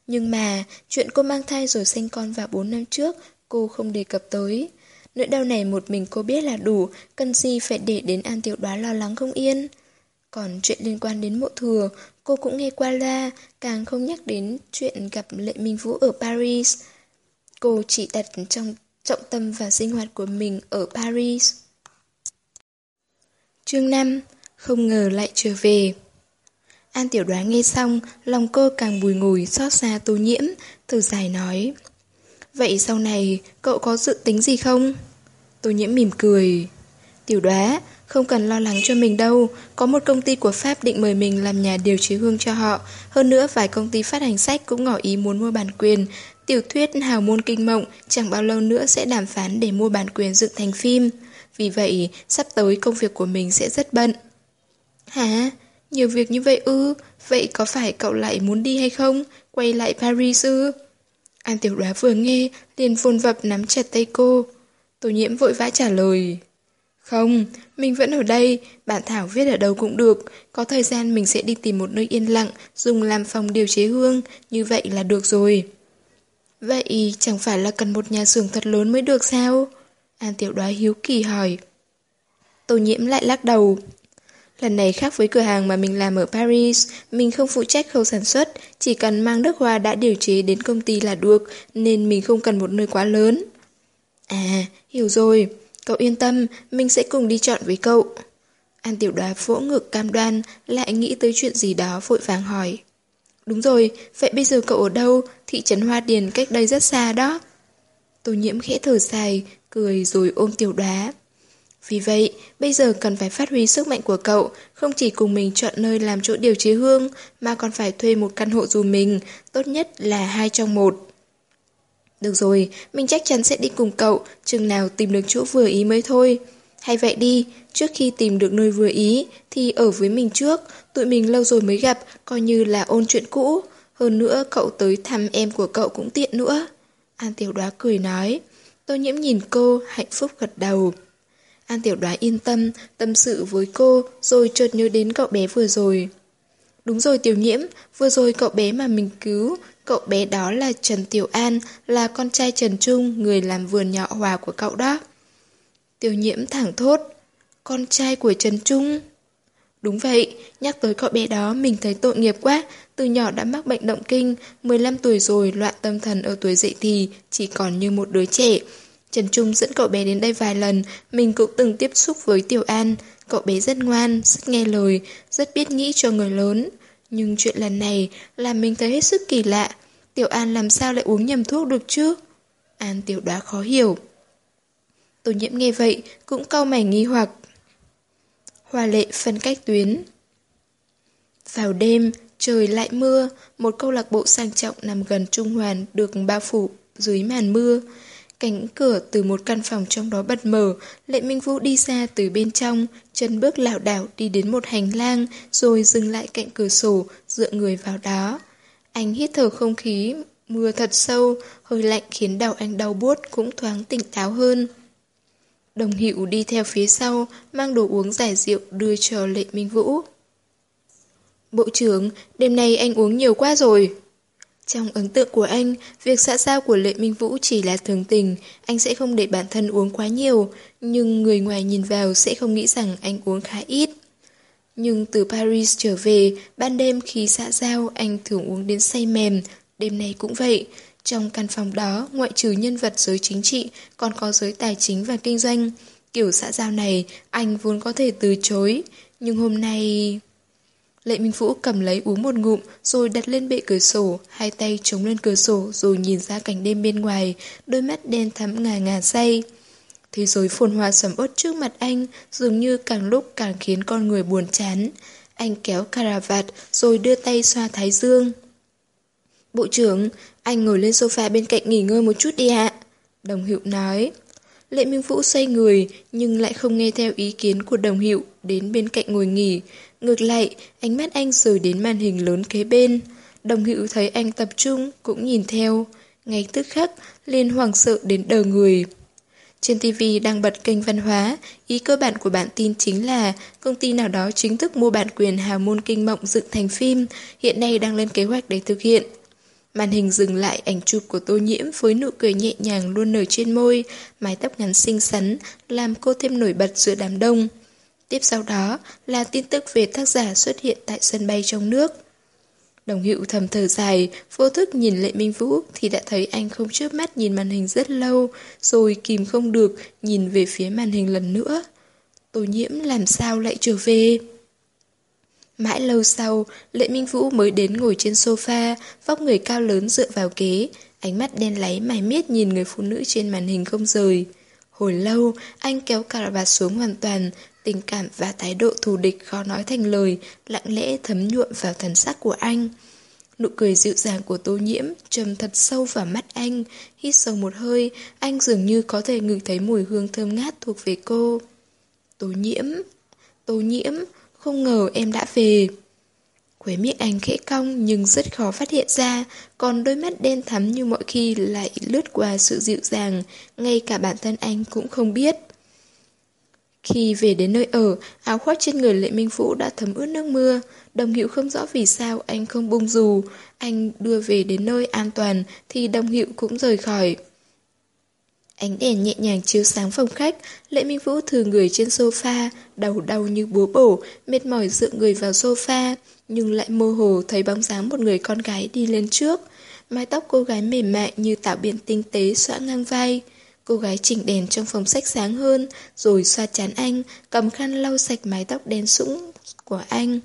Nhưng mà, chuyện cô mang thai rồi sinh con vào 4 năm trước, cô không đề cập tới. Nỗi đau này một mình cô biết là đủ, cần gì phải để đến An tiểu đoá lo lắng không yên. Còn chuyện liên quan đến mộ thừa, cô cũng nghe qua la, càng không nhắc đến chuyện gặp Lệ Minh Vũ ở Paris. Cô chỉ đặt trong trọng tâm và sinh hoạt của mình ở Paris. Chương 5 Không ngờ lại trở về An tiểu đoán nghe xong, lòng cô càng bùi ngùi xót xa tô nhiễm, từ dài nói. Vậy sau này, cậu có dự tính gì không? Tô nhiễm mỉm cười. Tiểu đoá, không cần lo lắng cho mình đâu, có một công ty của Pháp định mời mình làm nhà điều chế hương cho họ. Hơn nữa vài công ty phát hành sách cũng ngỏ ý muốn mua bản quyền. Tiểu thuyết Hào môn kinh mộng chẳng bao lâu nữa sẽ đàm phán để mua bản quyền dựng thành phim. Vì vậy, sắp tới công việc của mình sẽ rất bận. Hả? Nhiều việc như vậy ư? Vậy có phải cậu lại muốn đi hay không? Quay lại Paris ư? An tiểu đoá vừa nghe, liền phồn vập nắm chặt tay cô. Tô nhiễm vội vã trả lời. Không, mình vẫn ở đây, bản thảo viết ở đâu cũng được, có thời gian mình sẽ đi tìm một nơi yên lặng, dùng làm phòng điều chế hương, như vậy là được rồi. Vậy chẳng phải là cần một nhà xưởng thật lớn mới được sao? An tiểu đoá hiếu kỳ hỏi. Tô nhiễm lại lắc đầu. Lần này khác với cửa hàng mà mình làm ở Paris, mình không phụ trách khâu sản xuất, chỉ cần mang nước hoa đã điều chế đến công ty là được, nên mình không cần một nơi quá lớn. À, hiểu rồi. Cậu yên tâm, mình sẽ cùng đi chọn với cậu. An tiểu đoá vỗ ngực cam đoan, lại nghĩ tới chuyện gì đó vội vàng hỏi. Đúng rồi, vậy bây giờ cậu ở đâu? Thị trấn Hoa Điền cách đây rất xa đó. Tô nhiễm khẽ thở dài, cười rồi ôm tiểu đoá. Vì vậy, bây giờ cần phải phát huy sức mạnh của cậu, không chỉ cùng mình chọn nơi làm chỗ điều chế hương, mà còn phải thuê một căn hộ dù mình, tốt nhất là hai trong một. Được rồi, mình chắc chắn sẽ đi cùng cậu, chừng nào tìm được chỗ vừa ý mới thôi. Hay vậy đi, trước khi tìm được nơi vừa ý, thì ở với mình trước, tụi mình lâu rồi mới gặp, coi như là ôn chuyện cũ. Hơn nữa, cậu tới thăm em của cậu cũng tiện nữa. An tiểu đoá cười nói. Tô nhiễm nhìn cô, hạnh phúc gật đầu. An tiểu đoá yên tâm, tâm sự với cô, rồi chợt nhớ đến cậu bé vừa rồi. Đúng rồi tiểu nhiễm, vừa rồi cậu bé mà mình cứu, cậu bé đó là Trần Tiểu An, là con trai Trần Trung, người làm vườn nhỏ hòa của cậu đó. Tiểu nhiễm thẳng thốt, con trai của Trần Trung. Đúng vậy, nhắc tới cậu bé đó mình thấy tội nghiệp quá, từ nhỏ đã mắc bệnh động kinh, 15 tuổi rồi loạn tâm thần ở tuổi dậy thì, chỉ còn như một đứa trẻ. Trần Trung dẫn cậu bé đến đây vài lần, mình cũng từng tiếp xúc với Tiểu An. Cậu bé rất ngoan, rất nghe lời, rất biết nghĩ cho người lớn. Nhưng chuyện lần này làm mình thấy hết sức kỳ lạ. Tiểu An làm sao lại uống nhầm thuốc được chứ? An Tiểu đoá khó hiểu. Tổ nhiễm nghe vậy, cũng cau mày nghi hoặc. hòa lệ phân cách tuyến. Vào đêm, trời lại mưa, một câu lạc bộ sang trọng nằm gần Trung Hoàn được bao phủ dưới màn mưa. Cánh cửa từ một căn phòng trong đó bật mở, Lệ Minh Vũ đi ra từ bên trong, chân bước lảo đảo đi đến một hành lang, rồi dừng lại cạnh cửa sổ, dựa người vào đó. Anh hít thở không khí, mưa thật sâu, hơi lạnh khiến đầu anh đau buốt cũng thoáng tỉnh táo hơn. Đồng Hữu đi theo phía sau, mang đồ uống giải rượu đưa cho Lệ Minh Vũ. Bộ trưởng, đêm nay anh uống nhiều quá rồi. Trong ấn tượng của anh, việc xã giao của Lệ Minh Vũ chỉ là thường tình, anh sẽ không để bản thân uống quá nhiều, nhưng người ngoài nhìn vào sẽ không nghĩ rằng anh uống khá ít. Nhưng từ Paris trở về, ban đêm khi xã giao anh thường uống đến say mềm, Đêm nay cũng vậy. Trong căn phòng đó, ngoại trừ nhân vật giới chính trị, còn có giới tài chính và kinh doanh. Kiểu xã giao này, anh vốn có thể từ chối. Nhưng hôm nay... Lệ Minh Vũ cầm lấy uống một ngụm rồi đặt lên bệ cửa sổ, hai tay chống lên cửa sổ rồi nhìn ra cảnh đêm bên ngoài, đôi mắt đen thắm ngà ngà say. Thế giới phồn hoa sầm uất trước mặt anh dường như càng lúc càng khiến con người buồn chán. Anh kéo caravat rồi đưa tay xoa thái dương. Bộ trưởng, anh ngồi lên sofa bên cạnh nghỉ ngơi một chút đi ạ. Đồng hiệu nói. Lệ Minh Vũ xoay người nhưng lại không nghe theo ý kiến của đồng hiệu đến bên cạnh ngồi nghỉ. Ngược lại, ánh mắt anh rời đến màn hình lớn kế bên. Đồng hữu thấy anh tập trung, cũng nhìn theo. Ngay tức khắc, liền hoảng sợ đến đờ người. Trên TV đang bật kênh văn hóa, ý cơ bản của bản tin chính là công ty nào đó chính thức mua bản quyền hào môn kinh mộng dựng thành phim, hiện nay đang lên kế hoạch để thực hiện. Màn hình dừng lại ảnh chụp của tô nhiễm với nụ cười nhẹ nhàng luôn nở trên môi, mái tóc ngắn xinh xắn, làm cô thêm nổi bật giữa đám đông. Tiếp sau đó là tin tức về tác giả xuất hiện tại sân bay trong nước. Đồng hiệu thầm thở dài, vô thức nhìn Lệ Minh Vũ thì đã thấy anh không chớp mắt nhìn màn hình rất lâu, rồi kìm không được nhìn về phía màn hình lần nữa. Tô nhiễm làm sao lại trở về? Mãi lâu sau, Lệ Minh Vũ mới đến ngồi trên sofa, vóc người cao lớn dựa vào ghế, ánh mắt đen láy mải miết nhìn người phụ nữ trên màn hình không rời. Hồi lâu, anh kéo cà vạt xuống hoàn toàn, Tình cảm và thái độ thù địch khó nói thành lời, lặng lẽ thấm nhuộm vào thần sắc của anh. Nụ cười dịu dàng của tô nhiễm trầm thật sâu vào mắt anh, hít sâu một hơi, anh dường như có thể ngửi thấy mùi hương thơm ngát thuộc về cô. Tô nhiễm, tô nhiễm, không ngờ em đã về. Khuế miệng anh khẽ cong nhưng rất khó phát hiện ra, còn đôi mắt đen thắm như mọi khi lại lướt qua sự dịu dàng, ngay cả bản thân anh cũng không biết. Khi về đến nơi ở, áo khoác trên người Lệ Minh Vũ đã thấm ướt nước mưa. Đồng hiệu không rõ vì sao anh không bung dù. Anh đưa về đến nơi an toàn thì đồng hiệu cũng rời khỏi. Ánh đèn nhẹ nhàng chiếu sáng phòng khách, Lệ Minh Vũ thừa người trên sofa, đầu đau như búa bổ, mệt mỏi dựa người vào sofa, nhưng lại mơ hồ thấy bóng dáng một người con gái đi lên trước. Mái tóc cô gái mềm mại như tạo biển tinh tế xõa ngang vai. Cô gái chỉnh đèn trong phòng sách sáng hơn, rồi xoa chán anh, cầm khăn lau sạch mái tóc đen sũng của anh.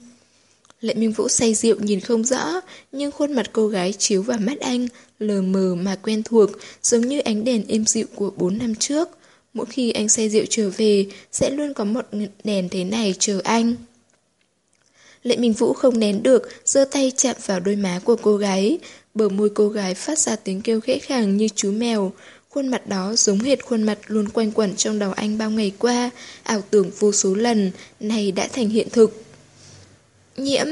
Lệ Minh Vũ say rượu nhìn không rõ, nhưng khuôn mặt cô gái chiếu vào mắt anh, lờ mờ mà quen thuộc, giống như ánh đèn êm dịu của 4 năm trước. Mỗi khi anh say rượu trở về, sẽ luôn có một đèn thế này chờ anh. Lệ Minh Vũ không nén được, giơ tay chạm vào đôi má của cô gái. Bờ môi cô gái phát ra tiếng kêu khẽ khàng như chú mèo. Khuôn mặt đó giống hệt khuôn mặt luôn quanh quẩn trong đầu anh bao ngày qua, ảo tưởng vô số lần, này đã thành hiện thực. Nhiễm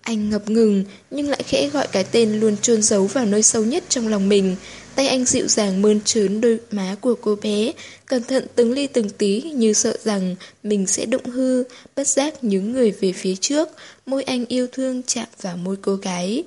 Anh ngập ngừng, nhưng lại khẽ gọi cái tên luôn chôn giấu vào nơi sâu nhất trong lòng mình. Tay anh dịu dàng mơn trớn đôi má của cô bé, cẩn thận từng ly từng tí như sợ rằng mình sẽ đụng hư, bất giác nhướng người về phía trước, môi anh yêu thương chạm vào môi cô gái.